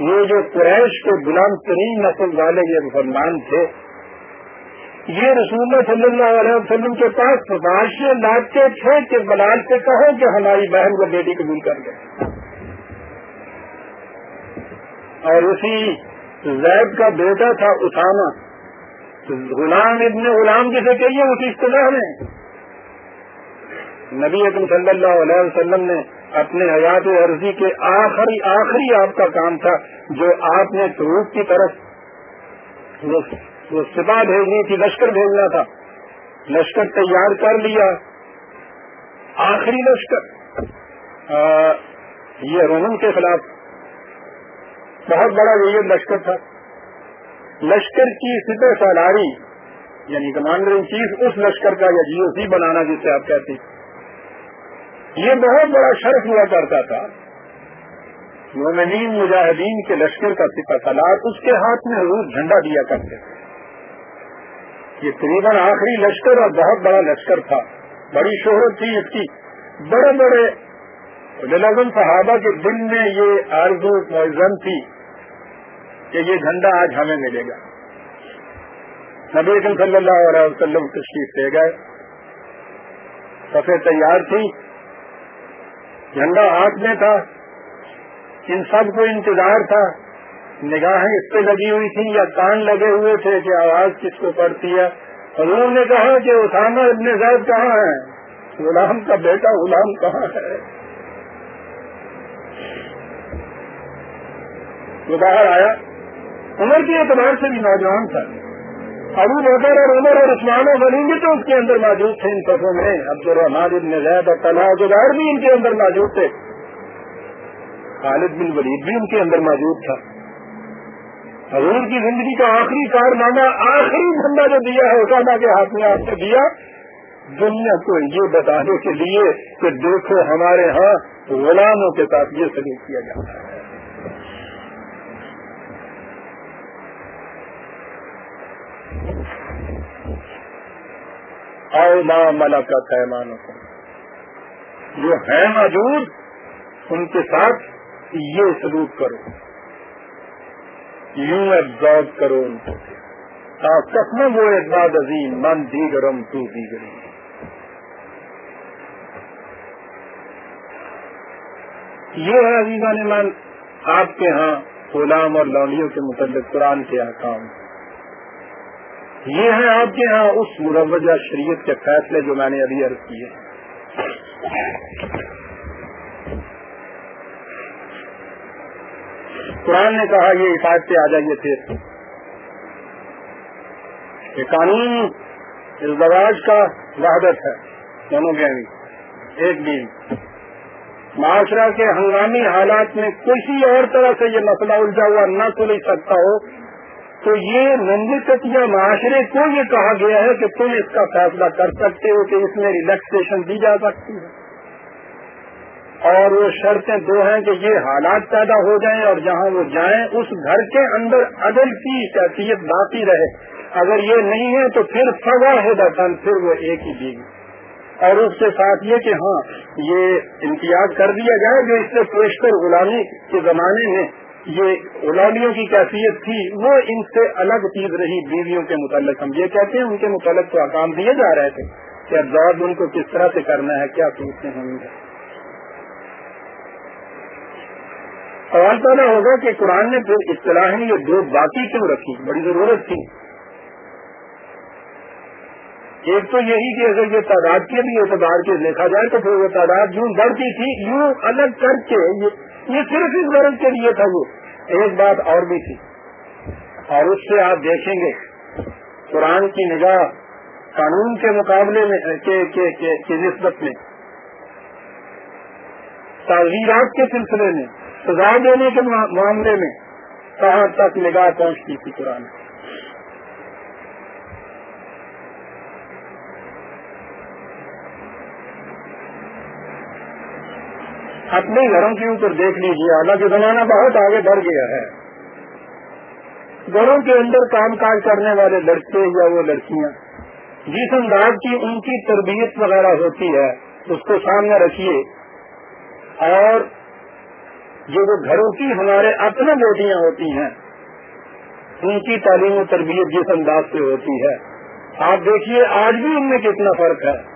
یہ جو قریش کے غلام ترین نسل والے یہ مسلمان تھے، یہ رسول اللہ صلی اللہ علیہ وسلم کے پاس معاشرے لاتے تھے کہ بلال سے کہو کہ ہماری بہن کو بیٹی قبول کر دیں۔ اور اسی زید کا بیٹا تھا اسامہ۔ غلام ابن غلام جسے کہیے اسی اصطلاح میں نبی اکم صلی اللہ علیہ وسلم نے اپنے حیات عرضی کے آخری آخری آپ کا کام تھا جو آپ نے ٹروپ کی طرف وہ سپاہ بھیجنی تھی، لشکر بھیجنا تھا۔ لشکر تیار کر لیا۔ آخری لشکر۔ یہ رومن کے خلاف بہت بڑا یہ لشکر تھا۔ لشکر کی سطح سالاری یعنی کمانڈر ان چیف، اس لشکر کا یا جی او سی بنانا جسے آپ کہتے ہیں۔ یہ بہت بڑا شرف ہوا کرتا تھا۔ مومنین، مجاہدین کے لشکر کا سپا سلاد اس کے ہاتھ میں روز جھنڈا دیا کرتے تھے۔ یہ تقریباً آخری لشکر اور بہت بڑا لشکر تھا۔ بڑی شہرت تھی اس کی۔ بڑے بڑے لازم صحابہ کے دل میں یہ آرزو معذم تھی کہ یہ جھنڈا آج ہمیں ملے گا۔ نبی صلی اللہ علیہ وسلم تشریف لے گئے۔ سفید تیار تھی جھنڈا ہاتھ میں تھا۔ ان سب کو انتظار تھا۔ نگاہیں اس پہ لگی ہوئی تھی یا کان لگے ہوئے تھے کہ آواز کس کو پڑتی ہے۔ حضور نے کہا کہ اسامہ ابن زید کہاں ہے؟ غلام کا بیٹا غلام کہاں ہے؟ وہ باہر آیا۔ عمر کے اعتبار سے بھی نوجوان تھا۔ ابو بکر اور عمر اور عثمان و غنی بھی تو اس کے اندر موجود تھے، ان سفوں میں عبد الرحمان ابن زید اور طلحہ زبیر بھی ان کے اندر موجود تھے۔ خالد بن ولید بھی ان کے اندر موجود تھا۔ حضور کی زندگی کا آخری کارنامہ، آخری جھنڈا جو دیا ہے، اسامہ کے ہاتھ میں آپ نے دیا۔ دنیا کو یہ بتانے کے لیے کہ دیکھو ہمارے ہاں غلاموں کے ساتھ یہ سلوک کیا جاتا ہے۔ او ماں ملا کا پیمان جو ہے موجود، ان کے ساتھ یہ سلوک کرو۔ یوں ایبزارو کرو ان کو۔ قسم وہ اعتباد عظیم، من دی گرم تو دی گرم یہ ہے عزیزہ نے من آپ کے ہاں غلام اور لولیوں کے متعلق قرآن کے احکام۔ یہ ہے آپ کے ہاں اس مروجہ شریعت کے فیصلے جو میں نے ابھی عرض کیے۔ قرآن نے کہا یہ حفاظت آ جائیے تھے یہ قانون ازدواج کا وحدت ہے، دونوں گہری ایک دن معاشرہ کے ہنگامی حالات میں کسی اور طرح سے یہ مسئلہ الجھا ہوا نہ سلجھ سکتا ہو تو یہ مملکت یا معاشرے کو یہ کہا گیا ہے کہ تم اس کا فیصلہ کر سکتے ہو کہ اس میں ریلیکسیشن دی جا سکتی ہے۔ اور وہ شرطیں دو ہیں کہ یہ حالات پیدا ہو جائیں اور جہاں وہ جائیں، اس گھر کے اندر عدل کی کیفیت باقی رہے۔ اگر یہ نہیں ہے تو پھر سزا ہے دن پھر وہ ایک ہی بیوی اور اس کے ساتھ یہ کہ ہاں یہ امتیاز کر دیا جائے جو اس سے پیشتر غلامی کے زمانے میں۔ یہ غلامیوں کی کیفیت تھی، وہ ان سے الگ چیز رہی بیویوں کے متعلق ہم یہ کہتے ہیں، ان کے متعلق تو احکام دیے جا رہے تھے کہ اب ان کو کس طرح سے کرنا ہے، کیا سوچتے ہوں گے سوال پیدا ہوگا کہ قرآن نے پھر اصطلاح یہ دو باقی کیوں رکھی؟ بڑی ضرورت تھی۔ ایک تو یہی کہ اگر یہ تعداد کے بھی اعتبار کے دیکھا جائے تو پھر وہ تعداد یوں بڑھتی تھی، یوں الگ کر کے یہ یہ صرف اس غرض کے لیے تھا وہ۔ ایک بات اور بھی تھی۔ اور اس سے آپ دیکھیں گے، قرآن کی نگاہ قانون کے مقابلے میں، کے نسبت میں، تعزیرات کے سلسلے میں، سزا دینے کے معاملے میں کہاں تک نگاہ پہنچتی تھی قرآن۔ اپنے گھروں کے اوپر دیکھ لیجیے حالانکہ زمانہ بہت آگے بڑھ گیا ہے۔ گھروں کے اندر کام کاج کرنے والے لڑکے یا وہ لڑکیاں، جس انداز کی ان کی تربیت وغیرہ ہوتی ہے، اس کو سامنے رکھیے۔ اور جو وہ گھروں کی ہمارے اپنے بیٹیاں ہوتی ہیں، ان کی تعلیم و تربیت جس انداز سے ہوتی ہے۔ آپ دیکھیے، آج بھی ان میں کتنا فرق ہے۔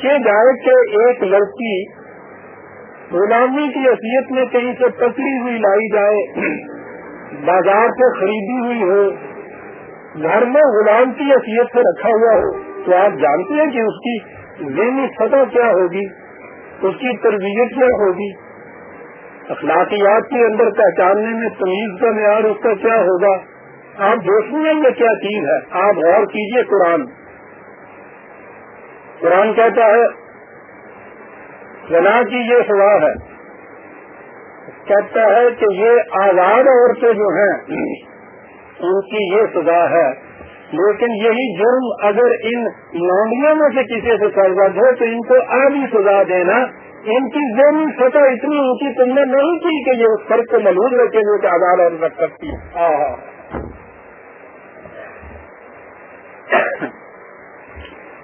کہ جائے کہ ایک لڑکی غلامی کی حیثیت میں کہیں سے پکڑی ہوئی لائی جائے، بازار سے خریدی ہوئی ہو، گھر میں غلام کی حیثیت سے رکھا ہوا ہو، تو آپ جانتے ہیں کہ اس کی ذہنی سطح کیا ہوگی، اس کی تربیت کیا ہوگی؟ اخلاقیات کے اندر پہچاننے میں تمیز کا معیار اس کا کیا ہوگا؟ آپ دیکھیں گے یہ کیا چیز ہے، آپ غور کیجیے قرآن۔ قرآن کہتا ہے جنا کی یہ سزا ہے۔ کہتا ہے کہ یہ آزاد عورتیں جو ہیں، ان کی یہ سزا ہے۔ لیکن یہی جرم اگر ان لانڈیوں میں سے کسی سے سرگرد ہو، تو ان کو آدھی سزا دینا، ان کی ذہنی سطح اتنی اونچی تم نے نہیں کی کہ یہ اس فرق کو ملوز رکھے جو کہ آزاد اور رکھ سکتی ہے۔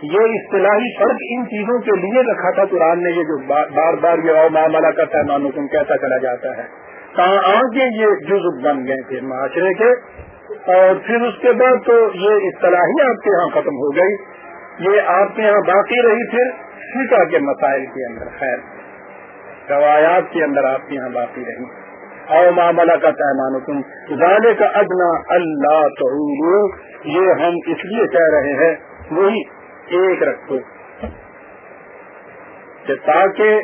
یہ اصطلاحی فرق ان چیزوں کے لیے رکھا تھا قرآن نے یہ جو بار بار یہ معاملہ کرتا ہے، مانو تم کہتا چلا جاتا ہے۔ کہاں آگے یہ جز بن گئے تھے معاشرے کے۔ اور پھر اس کے بعد تو یہ اصطلاحی آپ کے یہاں ختم ہو گئی۔ یہ آپ کے یہاں باقی رہی پھر فکا کے مسائل کے اندر، خیر۔ روایات کے اندر آپ کے یہاں باقی رہی۔ او معاملہ کا پیمانو تم۔ زالے کا ادنا اللہ تو یہ ہم اس لیے کہہ رہے ہیں، وہی ایک رکھو۔ کہ تاکہ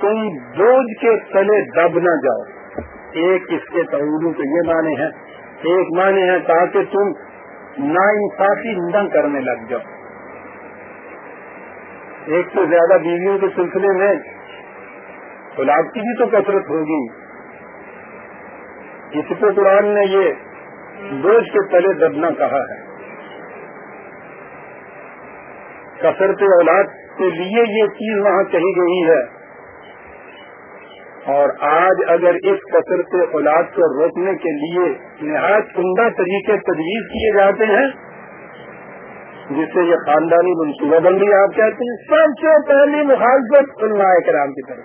تم بوجھ کے تلے دب نہ جاؤ۔ ایک اس کے تعلق کے یہ معنی ہے ایک معنی ہے تاکہ تم نا انصافی نہ کرنے لگ جاؤ۔ ایک سے زیادہ بیویوں کے سلسلے میں گلاب کی بھی تو کثرت ہوگی۔ اس کو قرآن نے یہ بوجھ کے تلے دبنا کہا ہے۔ کثرت اولاد کے لیے یہ چیز وہاں کہی گئی ہے۔ اور آج اگر اس کثرت اولاد کو روکنے کے لیے نہایت عمدہ طریقے تجویز کیے جاتے ہیں، جسے یہ خاندانی منصوبہ بندی آپ کہتے ہیں، سب سے پہلی مخالفت علماء کرام کی طرف۔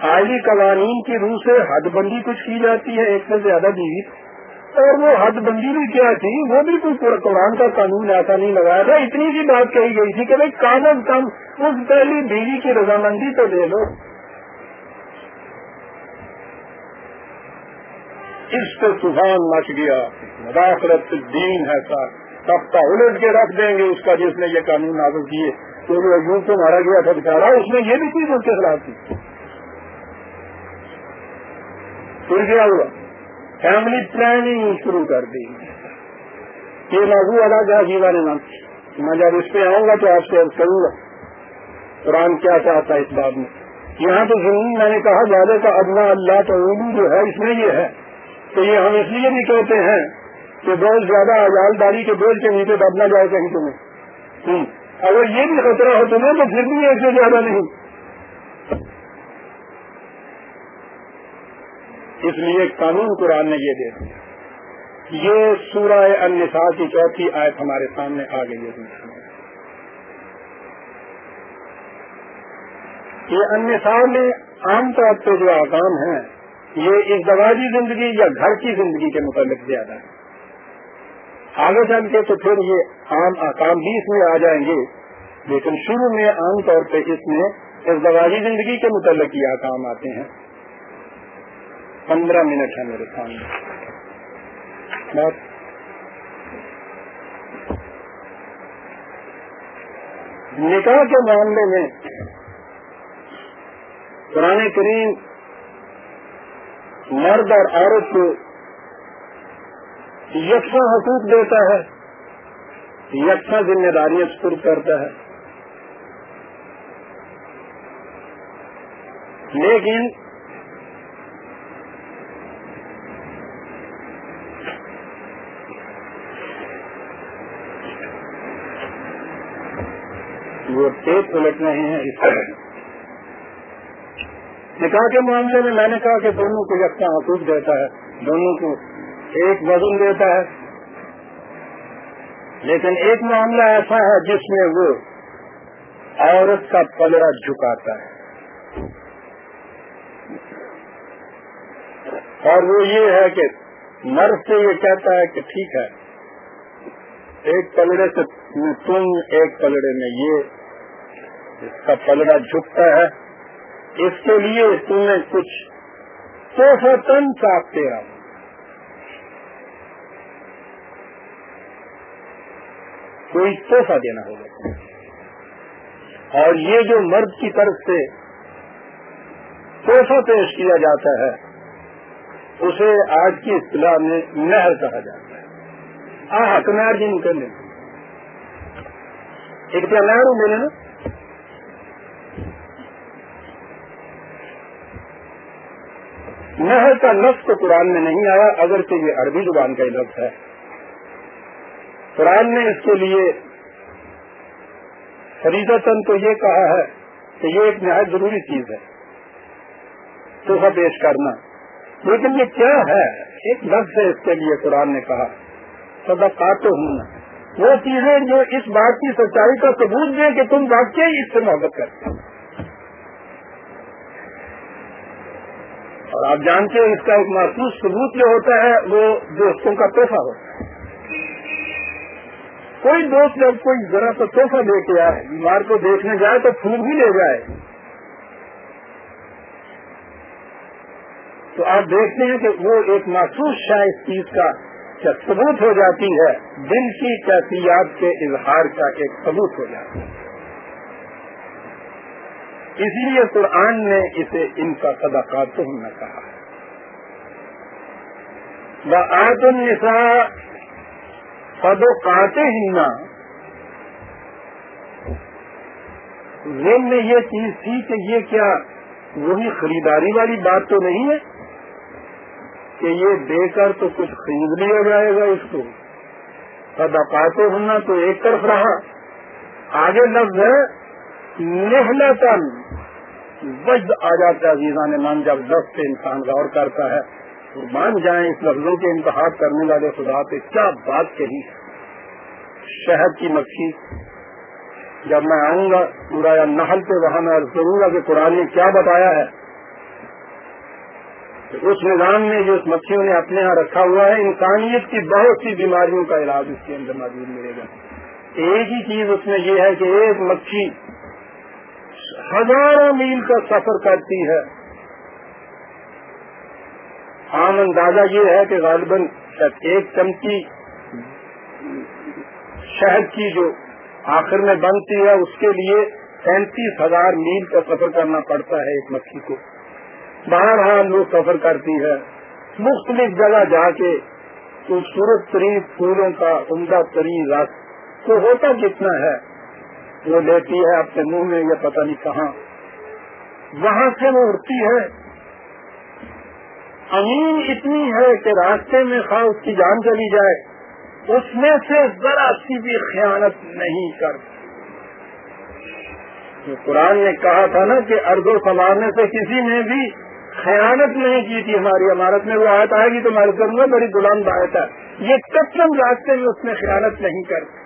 آئلی قوانین کی روح سے حد بندی کچھ کی جاتی ہے، ایک سے زیادہ بیوی۔ اور وہ حد بندی بھی کیا تھی، وہ بھی کوئی قرآن کا قانون ایسا نہیں لگایا تھا، اتنی سی بات کہی گئی تھی کہ بھائی کم از کم اس پہلی بیوی کی رضامندی تو دے لو اس پہ طوفان مچ گیا، مداخلت دین ہے سر سب کا الٹ کے رکھ دیں گے اس کا جس نے یہ قانون نازل کیے۔ تو وہ یوں سے مارا گیا تھا بچارا؟ اس نے یہ بھی چیز اس کے خلاف کی۔ پھر کیا ہوا؟ فیملی پلاننگ شروع کر دی۔ یہ موضوع الگ ہے جیوا نے میں۔ جب اس پہ آؤں گا تو آپ سے کروں گا۔ قرآن کیا چاہتا ہے اس بات میں۔ یہاں تو زمین میں نے کہا، زیادہ کا ادنا اللہ تو جو ہے، اس میں یہ ہے کہ یہ ہم اس لیے بھی کہتے ہیں کہ بہت زیادہ آزاد داری کے بوجھ کے نیچے دبنا جائے کہیں تمہیں۔ اگر یہ بھی خطرہ ہو تمہیں تو پھر بھی ایسے زیادہ نہیں۔ اس لیے قانون قرآن نے یہ دے دیا۔ یہ سورہ النساء کی چوتھی آیت ہمارے سامنے آ گئی ہے۔ یہ انسا میں عام طور پہ جو آکام ہیں، یہ اس دواجی زندگی یا گھر کی زندگی کے متعلق زیادہ ہے آگے چل کے تو پھر یہ عام آکام بھی اس میں آ جائیں گے، لیکن شروع میں عام طور پہ اس میں اس دواجی زندگی کے متعلق یہ آکام آتے ہیں۔ پندرہ منٹ ہے میرے سامنے۔ نکاح کے معاملے میں قرآن کریم مرد اور عورت کو یکساں حقوق دیتا ہے، یکساں ذمہ داریاں سپرد کرتا ہے۔ لیکن وہ ٹیپ پلٹ رہے ہیں اس طرح۔ نکاح کے معاملے میں میں نے کہا کہ دونوں کو یکساں حقوق دیتا ہے، دونوں کو ایک وزن دیتا ہے۔ لیکن ایک معاملہ ایسا ہے جس میں وہ عورت کا پلڑا جھکاتا ہے۔ اور وہ یہ ہے کہ مرد سے یہ کہتا ہے کہ ٹھیک ہے، ایک پلڑے سے تم ایک پلڑے میں یہ اس کا پلڑا جھکتا ہے، اس کے لیے تمہیں کچھ سو تن چاہتے ہیں کوئی توحفہ دینا ہوگا۔ اور یہ جو مرد کی طرف سے توحفہ پیش کیا جاتا ہے، اسے آج کی اصطلاح میں نہر کہا جاتا ہے۔ آ حق نہر جی نکلنے ایک نہر ملے نا نہر کا لفظ تو قرآن میں نہیں آیا اگر کہ یہ عربی زبان کا ہی لفظ ہے۔ قرآن نے اس کے لیے فریدتن تو یہ کہا ہے کہ یہ ایک نہایت ضروری چیز ہے توحفہ پیش کرنا۔ لیکن یہ کیا ہے؟ ایک لفظ ہے اس کے لیے قرآن نے کہا۔ سدا کاٹو ہوں وہ چیزیں جو اس بات کی سچائی کا ثبوت دیں کہ تم واقعی اس سے محبت کرتے اور آپ جانتے ہیں اس کا ایک محسوس ثبوت جو ہوتا ہے، وہ دوستوں کا تحفہ ہوتا ہے۔ کوئی دوست جب کوئی ذرا سا تحفہ دے کے آئے، بیمار کو دیکھنے جائے تو پھول بھی لے جائے۔ تو آپ دیکھتے ہیں کہ وہ ایک محسوس شاہ اس چیز کا ثبوت ہو جاتی ہے، دل کی کیفیات کے اظہار کا ایک ثبوت ہو جاتا ہے۔ اسی لیے قرآن نے اسے ان کا صدقات تو ہم کہا۔ آت النساء صدقات ہی نا ذہن میں یہ چیز تھی کہ یہ کیا وہی خریداری والی بات تو نہیں ہے کہ یہ دے کر تو کچھ خرید لیا جائے گا اس کو۔ صدقات ہونا تو ایک طرف رہا۔ آگے لفظ ہے محلتن وجد آ جاتا ہے عزیزان من جب دس سے انسان غور کرتا ہے۔ مان جائیں اس لفظوں کے انتخاب کرنے والے خدا پہ۔ کیا بات کہی؟ شہد کی مکھی۔ جب میں آؤں گا پورا یا نہل پہ، وہاں میں کروں گا کہ قرآن نے کیا بتایا ہے۔ اس نظام میں جو اس مکھیوں نے اپنے یہاں رکھا ہوا ہے، انسانیت کی بہت سی بیماریوں کا علاج اس کے اندر موجود ملے گا ایک ہی چیز اس میں یہ ہے کہ ایک مکھی ہزاروں میل کا سفر کرتی ہے۔ عام اندازہ یہ ہے کہ غالباً ایک چمچی شہد کی جو آخر میں بنتی ہے، اس کے لیے سینتیس ہزار میل کا سفر کرنا پڑتا ہے ایک مکھی کو۔ باہر باہر لوگ سفر کرتی ہے۔ مختلف جگہ جا کے خوبصورت ترین پھولوں کا عمدہ ترین رس تو ہوتا کتنا ہے؟ وہ لیتی ہے اپنے منہ میں یا پتہ نہیں کہاں۔ وہاں سے وہ اڑتی ہے۔ امین اتنی ہے کہ راستے میں خواہ اس کی جان چلی جائے، اس میں سے ذرا سی بھی خیانت نہیں کر۔ قرآن نے کہا تھا نا کہ ارد و سنبھالنے سے کسی نے بھی خیانت نہیں کی تھی ہماری عمارت میں۔ وہ آیت آئے گی تو میں کروں گا، بڑی غلام آیت ہے۔ یہ کچن راستے میں اس نے خیانت نہیں کر۔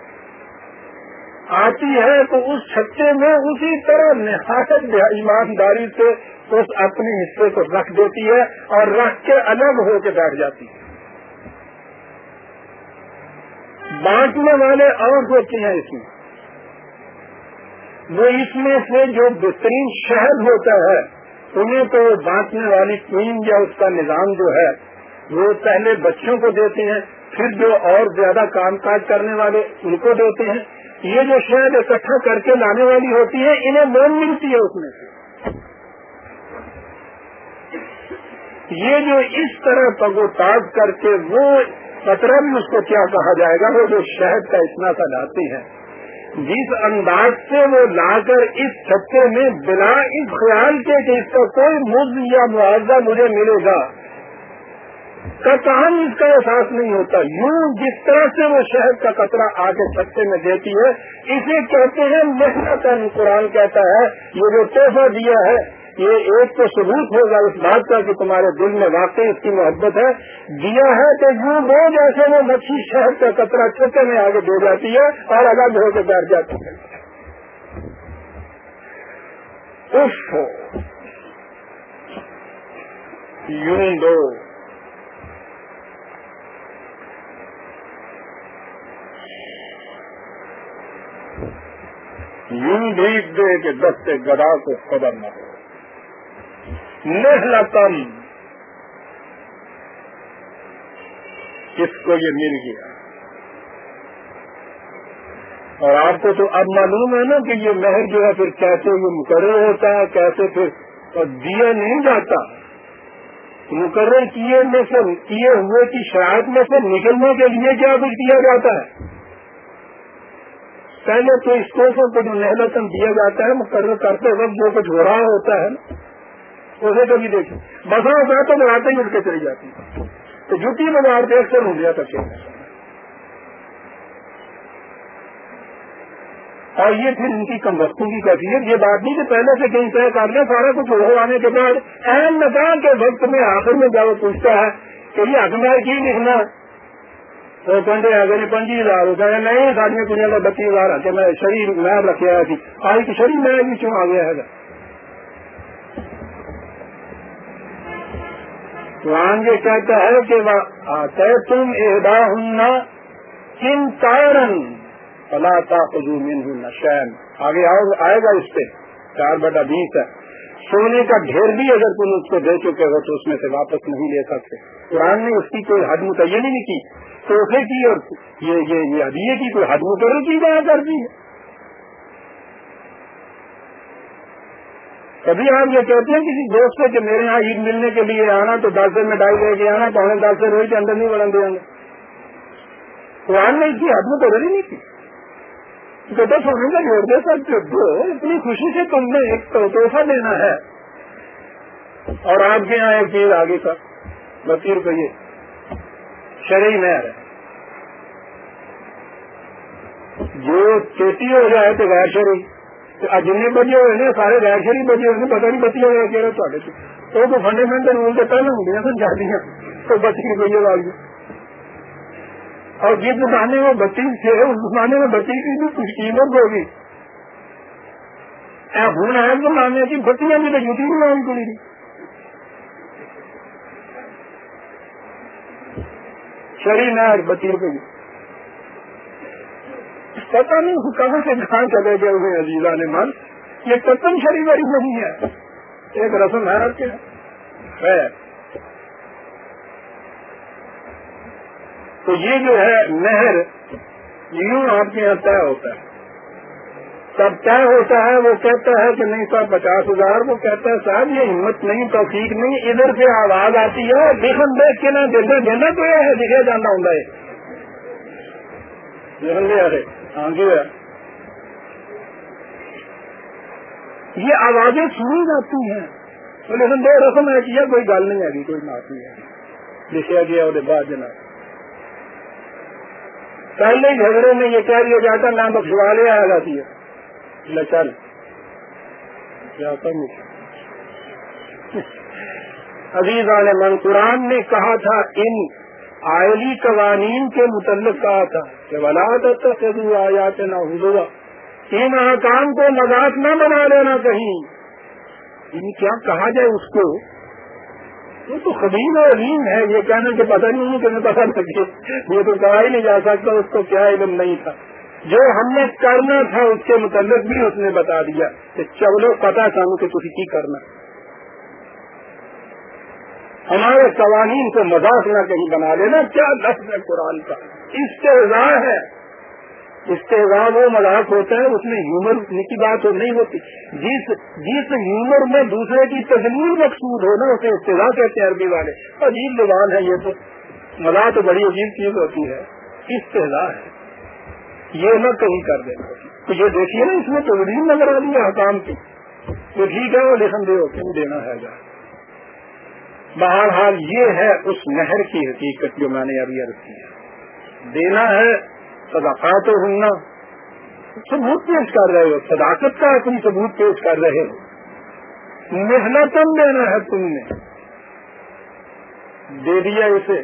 آتی ہے تو اس چھتے میں اسی طرح نہایت ایمانداری سے اس اپنے حصے کو رکھ دیتی ہے اور رکھ کے الگ ہو کے بیٹھ جاتی ہے۔ بانٹنے والے اور ہوتے ہیں اس میں، وہ اس میں سے جو بہترین شہد ہوتا ہے، انہیں تو بانٹنے والی کوئن یا اس کا نظام جو ہے، وہ پہلے بچوں کو دیتے ہیں، پھر جو اور زیادہ کام کاج کرنے والے ان کو دیتے ہیں۔ یہ جو شہد اکٹھا کر کے لانے والی ہوتی ہے، انہیں مون ملتی ہے اس میں سے۔ یہ جو اس طرح پگو تاز کر کے وہ قطرہ بھی اس کو کیا کہا جائے گا؟ وہ جو شہد کا اتنا سا لاتے ہیں۔ جس انداز سے وہ لا کر اس چھتے میں بنا اس خیال کے کہ اس کا کوئی مز یا معاوضہ مجھے ملے گا۔ کہاں اس کا احساس نہیں ہوتا۔ یوں جس طرح سے وہ شہد کا قطرہ آ کے چھتے میں دیتی ہے، اسے کہتے ہیں محنت قرآن کہتا ہے، یہ جو تحفہ دیا ہے، یہ ایک تو ثبوت ہوگا اس بات کا کہ تمہارے دل میں واقعی اس کی محبت ہے۔ دیا ہے کہ یوں وہ جیسے وہ مچھلی شہر کا کترا چھتے میں آگے دے جاتی ہے اور الگ ہو کے بیٹھ جاتی ہے۔ یوں دو۔ یوں بھیگ دے کہ دستے گدا کو خبر نہ ہو محلتم کس کو یہ مل گیا۔ اور آپ کو تو اب معلوم ہے نا کہ یہ مہر جو ہے پھر کیسے یہ مقرر ہوتا ہے، کیسے پھر اور دیا نہیں جاتا۔ مقرر کیے میں سے، کیے ہوئے کی شرائط میں سے نکلنے کے لیے کیا کچھ دیا جاتا ہے؟ پہلے تو اسٹوشن کو جو محلتم دیا جاتا ہے، مقرر کرتے وقت جو کچھ ہو رہا ہوتا ہے اسے کبھی دیکھیں۔ بسا ہوتا ہے تو بناتے ہی اٹھ کے چلی جاتی تو جوتی میں مارتے اکثر ہو گیا تھا اور یہ پھر ان کی کم وقتوں کی کیفیت، یہ بات نہیں کہ پہلے سے کہیں طے کر لیں، سارا کچھ ہو آنے کے بعد اہم نظام کے وقت میں آخر میں جب پوچھتا ہے کہ یہ اخبار کی لکھنا تو کنڈے اگر پنجی ہزار۔ ہوتا ہے نہیں ساتھ کنیا کا بتیس ہزار۔ کہ میں شریر، میں رکھے آیا تھی آئی کی شریر میں بھی کیوں آ گیا ہے۔ قرآن یہ کہتا ہے کہ آتے تم اہدا ہن کن تارن فلا تا من ہوں آگے آئے گا اس پہ۔ چار بٹا بیس ہے۔ سونے کا ڈھیر بھی اگر تم اس کو دے چکے ہو تو اس میں سے واپس نہیں لے سکتے۔ قرآن نے اس کی کوئی حد متعین نہیں کی۔ توحفے کی اور یہ یہ ادیے کی کوئی حد متعین کی جایا کرتی ہے کبھی آپ یہ کہتے ہیں کسی دوست سے کہ میرے یہاں عید ملنے کے لیے آنا تو دس دن میں ڈائی لے کے آنا، پونے دس سے کے اندر نہیں بڑھن دیں گے قرآن نے اس کی حد میں تو نہیں کی۔ بیٹا سونے کا جوڑ دے سکتے ہو اتنی خوشی سے تم نے ایک تحفہ دینا ہے۔ اور آپ کے یہاں ایک چیز آگے کا۔ بتی روپیے شرعی میں ہے۔ جو چوٹی ہو جائے تو غیر شرعی۔ جن بجے ہوئے نا سارے غیر شریف بجے ہوئے پتا نہیں بتی ہو گیا وہ تو فنڈامنٹل رول کے پہلے ہوں گے سمجھا دیا۔ تو بچی کی کوئی والی اور جس زمانے میں بتی تھے، اس زمانے میں بتی کی بھی کچھ قیمت ہوگی۔ ہوں ہے زمانے کی، بتیاں بھی تو جوتی بھی لانی پڑی شری نہر بتی روپے پتا نہیں کہاں سے کہاں چلے گئے ہوئے عزیزہ نے من۔ یہ قتم شری بڑی نہیں ہے۔ ایک رسم ہے کے۔ ہے تو یہ جو ہے نہر یوں آپ کے یہاں طے ہوتا ہے۔ سب طے ہوتا ہے، وہ کہتا ہے کہ نہیں صاحب، پچاس ہزار، وہ کہتا ہے صاحب، یہ ہمت نہیں، توفیق نہیں، ادھر سے آواز آتی ہے دیکھن دیکھ کے نہ دیکھنا دینا تو یہ ہے، دکھے جانا ہوں ہاں جی۔ یہ آوازیں سنی جاتی ہیں۔ لیکن دو رسم ہے کہ کوئی گل نہیں ہے، کوئی بات نہیں ہے۔ لکھا گیا، وہ بعد جناب۔ پہلے جھگڑے میں یہ کہہ دیا جاتا نہ بخشوا لے آ جاتی ہے چل۔ عزیز من قرآن نے کہا تھا، ان آئلی قوانین کے متعلق کہا تھا کہ ولاد آیات نہ ہوا ان احکام کو مذاق نہ بنا لینا کہیں۔ ان کیا کہا جائے اس کو؟ یہ تو قدیم اور علیم ہے، یہ کہنے کے پتہ نہیں کہ پتہ لگے۔ یہ تو کہا ہی نہیں جا سکتا، اس کو کیا علم نہیں تھا۔ جو ہم نے کرنا تھا، اس کے متعلق بھی اس نے بتا دیا کہ چلو پتا چاہوں کہ تھی کی کرنا۔ ہمارے قوانین کو مذاق نہ کہیں بنا لینا، کیا لفظ ہے قرآن کا؟ استحضاء ہے۔ استحضاء وہ مذاق ہوتا ہے، اس میں ہیومر کی بات نہیں ہوتی۔ جس جس ہیومر میں دوسرے کی تجلیل مقصود ہو نا، اسے استحضاء کہتے ہیں عربی والے۔ عجیب زبان ہے یہ تو۔ مزاح تو بڑی عجیب چیز ہوتی ہے۔ استحضاء ہے۔ یہ نہ کہیں کر دینا تو یہ دیکھیے نا، اس میں تجلیل نظر آ رہی ہے حکام کی۔ تو ٹھیک ہے، وہ لکھن دے کیوں دینا ہے۔ گا بہرحال یہ ہے اس نہر کی حقیقت جو میں نے ابھی عرض کی۔ ہے دینا ہے صداقات ہونا ثبوت پیش کر رہے ہو، صداقت کا تم ثبوت پیش کر رہے ہو۔ محنتم دینا ہے تم نے۔ دے دیا اسے۔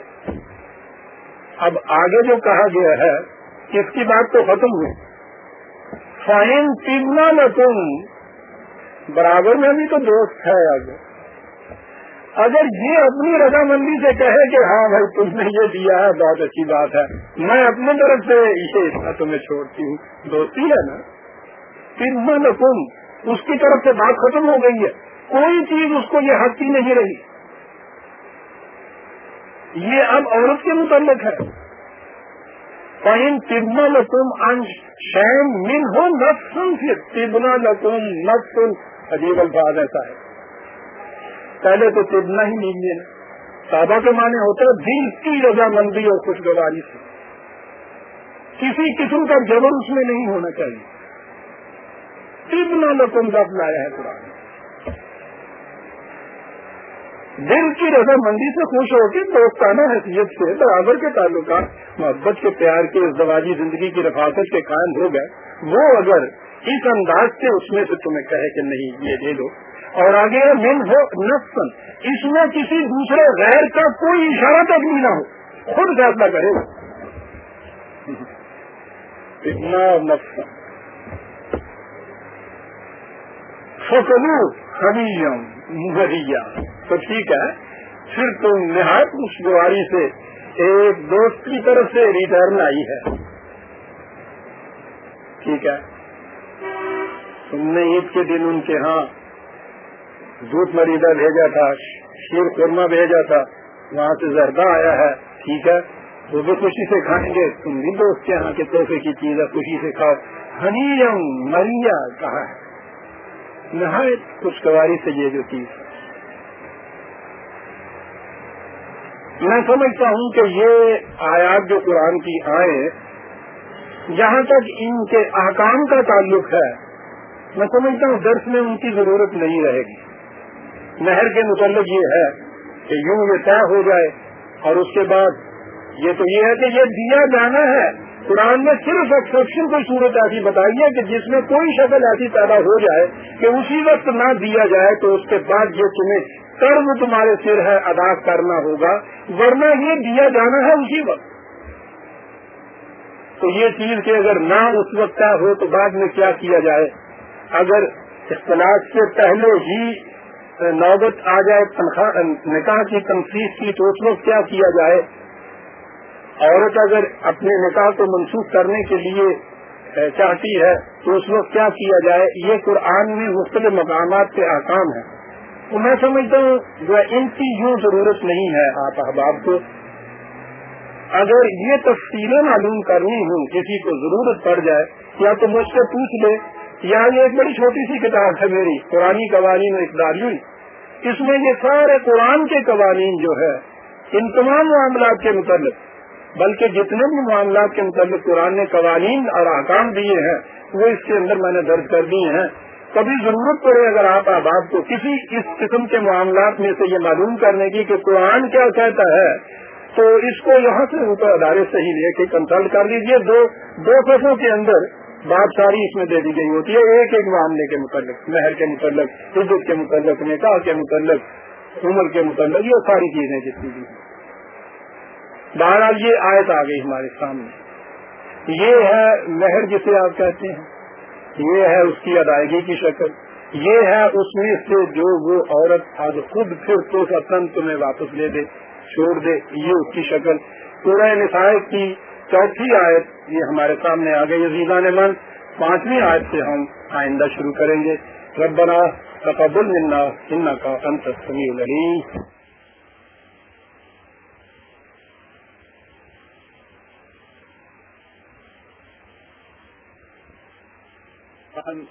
اب آگے جو کہا گیا ہے، اس کی بات تو ختم ہوئی۔ فائن تیگنا نہ تم برابر میں بھی تو دوست ہے آگے۔ اگر یہ اپنی رضامندی سے کہے کہ ہاں بھائی تم نے یہ دیا ہے، بہت اچھی بات ہے، میں اپنی طرف سے یہ اتنا تمہیں چھوڑتی ہوں۔ دوستی ہے نا؟ پھر میں تم اس کی طرف سے بات ختم ہو گئی ہے۔ کوئی چیز اس کو یہ حق کی نہیں رہی۔ یہ اب عورت کے متعلق ہے۔ کہیں تبنا لکم ان شیم من ہو نفسن پھر تبنا لکم نفسن عجیب الفاظ ایسا ہے۔ پہلے تو تبنا ہی نہیں لینا صحابہ کے معنی ہوتا ہے دل کی رضامندی اور خوشگواری سے۔ کسی قسم کا جبر اس میں نہیں ہونا چاہیے۔ تبنا لکم رب لایا ہے قرآن دل کی رضامندی سے خوش ہو کے دوستانہ حیثیت سے برابر کے تعلقات، محبت کے پیار کے، زواجی زندگی کی رفاقت کے قائم ہو گئے۔ وہ اگر اس انداز سے اس میں سے تمہیں کہے کہ نہیں، یہ دے دو اور آگے من ہو نفسن اس میں کسی دوسرے غیر کا کوئی اشارہ تک نہیں نہ ہو. خود فیصلہ کرے اتنا نفسن فکلو حمیم مہیا تو ٹھیک ہے. پھر تم نہایت خوشگواری سے ایک دوست کی طرف سے ریٹرن آئی ہے. ٹھیک ہے. تم نے عید کے دن ان کے ہاں دودھ مریضہ بھیجا تھا، شیر قورمہ بھیجا تھا، وہاں سے زردہ آیا ہے، ٹھیک ہے؟ وہ بھی خوشی سے کھائیں گے۔ تم بھی دوست کے یہاں کے تحفے کی چیز ہے، خوشی سے کھاؤ۔ ہنیم مریا کہا ہے؟ نہایت خوشگواری سے یہ جو چیز میں سمجھتا ہوں کہ یہ آیات جو قرآن کی آئے، جہاں تک ان کے احکام کا تعلق ہے، میں سمجھتا ہوں درس میں ان کی ضرورت نہیں رہے گی۔ نہر کے متعلق یہ ہے کہ یوں یہ طے ہو جائے۔ اور اس کے بعد یہ تو یہ ہے کہ یہ دیا جانا ہے۔ قرآن میں صرف ایکسپشن کوئی صورت ایسی بتائی ہے کہ جس میں کوئی شکل ایسی پیدا ہو جائے کہ اسی وقت نہ دیا جائے تو اس کے بعد یہ تمہیں قرض تمہارے سر ہے ادا کرنا ہوگا، ورنہ یہ دیا جانا ہے اسی وقت۔ تو یہ چیز کہ اگر نہ اس وقت کا ہو تو بعد میں کیا کیا جائے؟ اگر اختلاف سے پہلے ہی نوبت آ جائے، تنخواہ، نکاح کی تنخیص کی تو اس وقت کیا کیا جائے؟ عورت اگر اپنے نکاح کو منسوخ کرنے کے لیے چاہتی ہے، تو اس وقت کیا کیا جائے؟ یہ قرآن میں مختلف مقامات کے احکام ہیں۔ تو میں سمجھتا ہوں، جو ان کی یوں ضرورت نہیں ہے آپ احباب کو۔ اگر یہ تفصیلیں معلوم کرنی ہوں، کسی کو ضرورت پڑ جائے، یا تو مجھ سے پوچھ لے۔ یا یہ ایک بڑی چھوٹی سی کتاب ہے میری قرآن قوانین اقداری اس میں یہ سارے قرآن کے قوانین جو ہے ان تمام معاملات کے متعلق، بلکہ جتنے بھی معاملات کے متعلق قرآن نے قوانین اور احکام دیے ہیں، وہ اس کے اندر میں نے درج کر دیے ہیں۔ کبھی ضرورت پڑے اگر آپ آباد کو کسی اس قسم کے معاملات میں سے یہ معلوم کرنے کی کہ قرآن کیا کہتا ہے، تو اس کو یہاں سے اوپر ادارے سے ہی لے کے کنسلٹ کر لیجیے دو دو صفوں کے اندر بات ساری اس میں دے دی گئی ہوتی ہے، ایک ایک معاملے کے متعلق، مہر کے متعلق، عزت کے متعلق، نکاح کے متعلق، عمر کے متعلق، یہ ساری چیزیں جتنی بھی بہرحال یہ آیت آ گئی ہمارے سامنے۔ یہ ہے مہر جسے آپ کہتے ہیں، یہ ہے اس کی ادائیگی کی شکل، یہ ہے اس میں سے جو وہ عورت آج خود پھر تو ستن تمہیں واپس لے دے، چھوڑ دے، یہ اس کی شکل۔ پورا نسائے کی چوتھی آیت یہ ہمارے سامنے آ گئی عزیزان من پانچویں آیت سے ہم آئندہ شروع کریں گے۔ ربنا تقبل منا ان کا انت سمیع Um,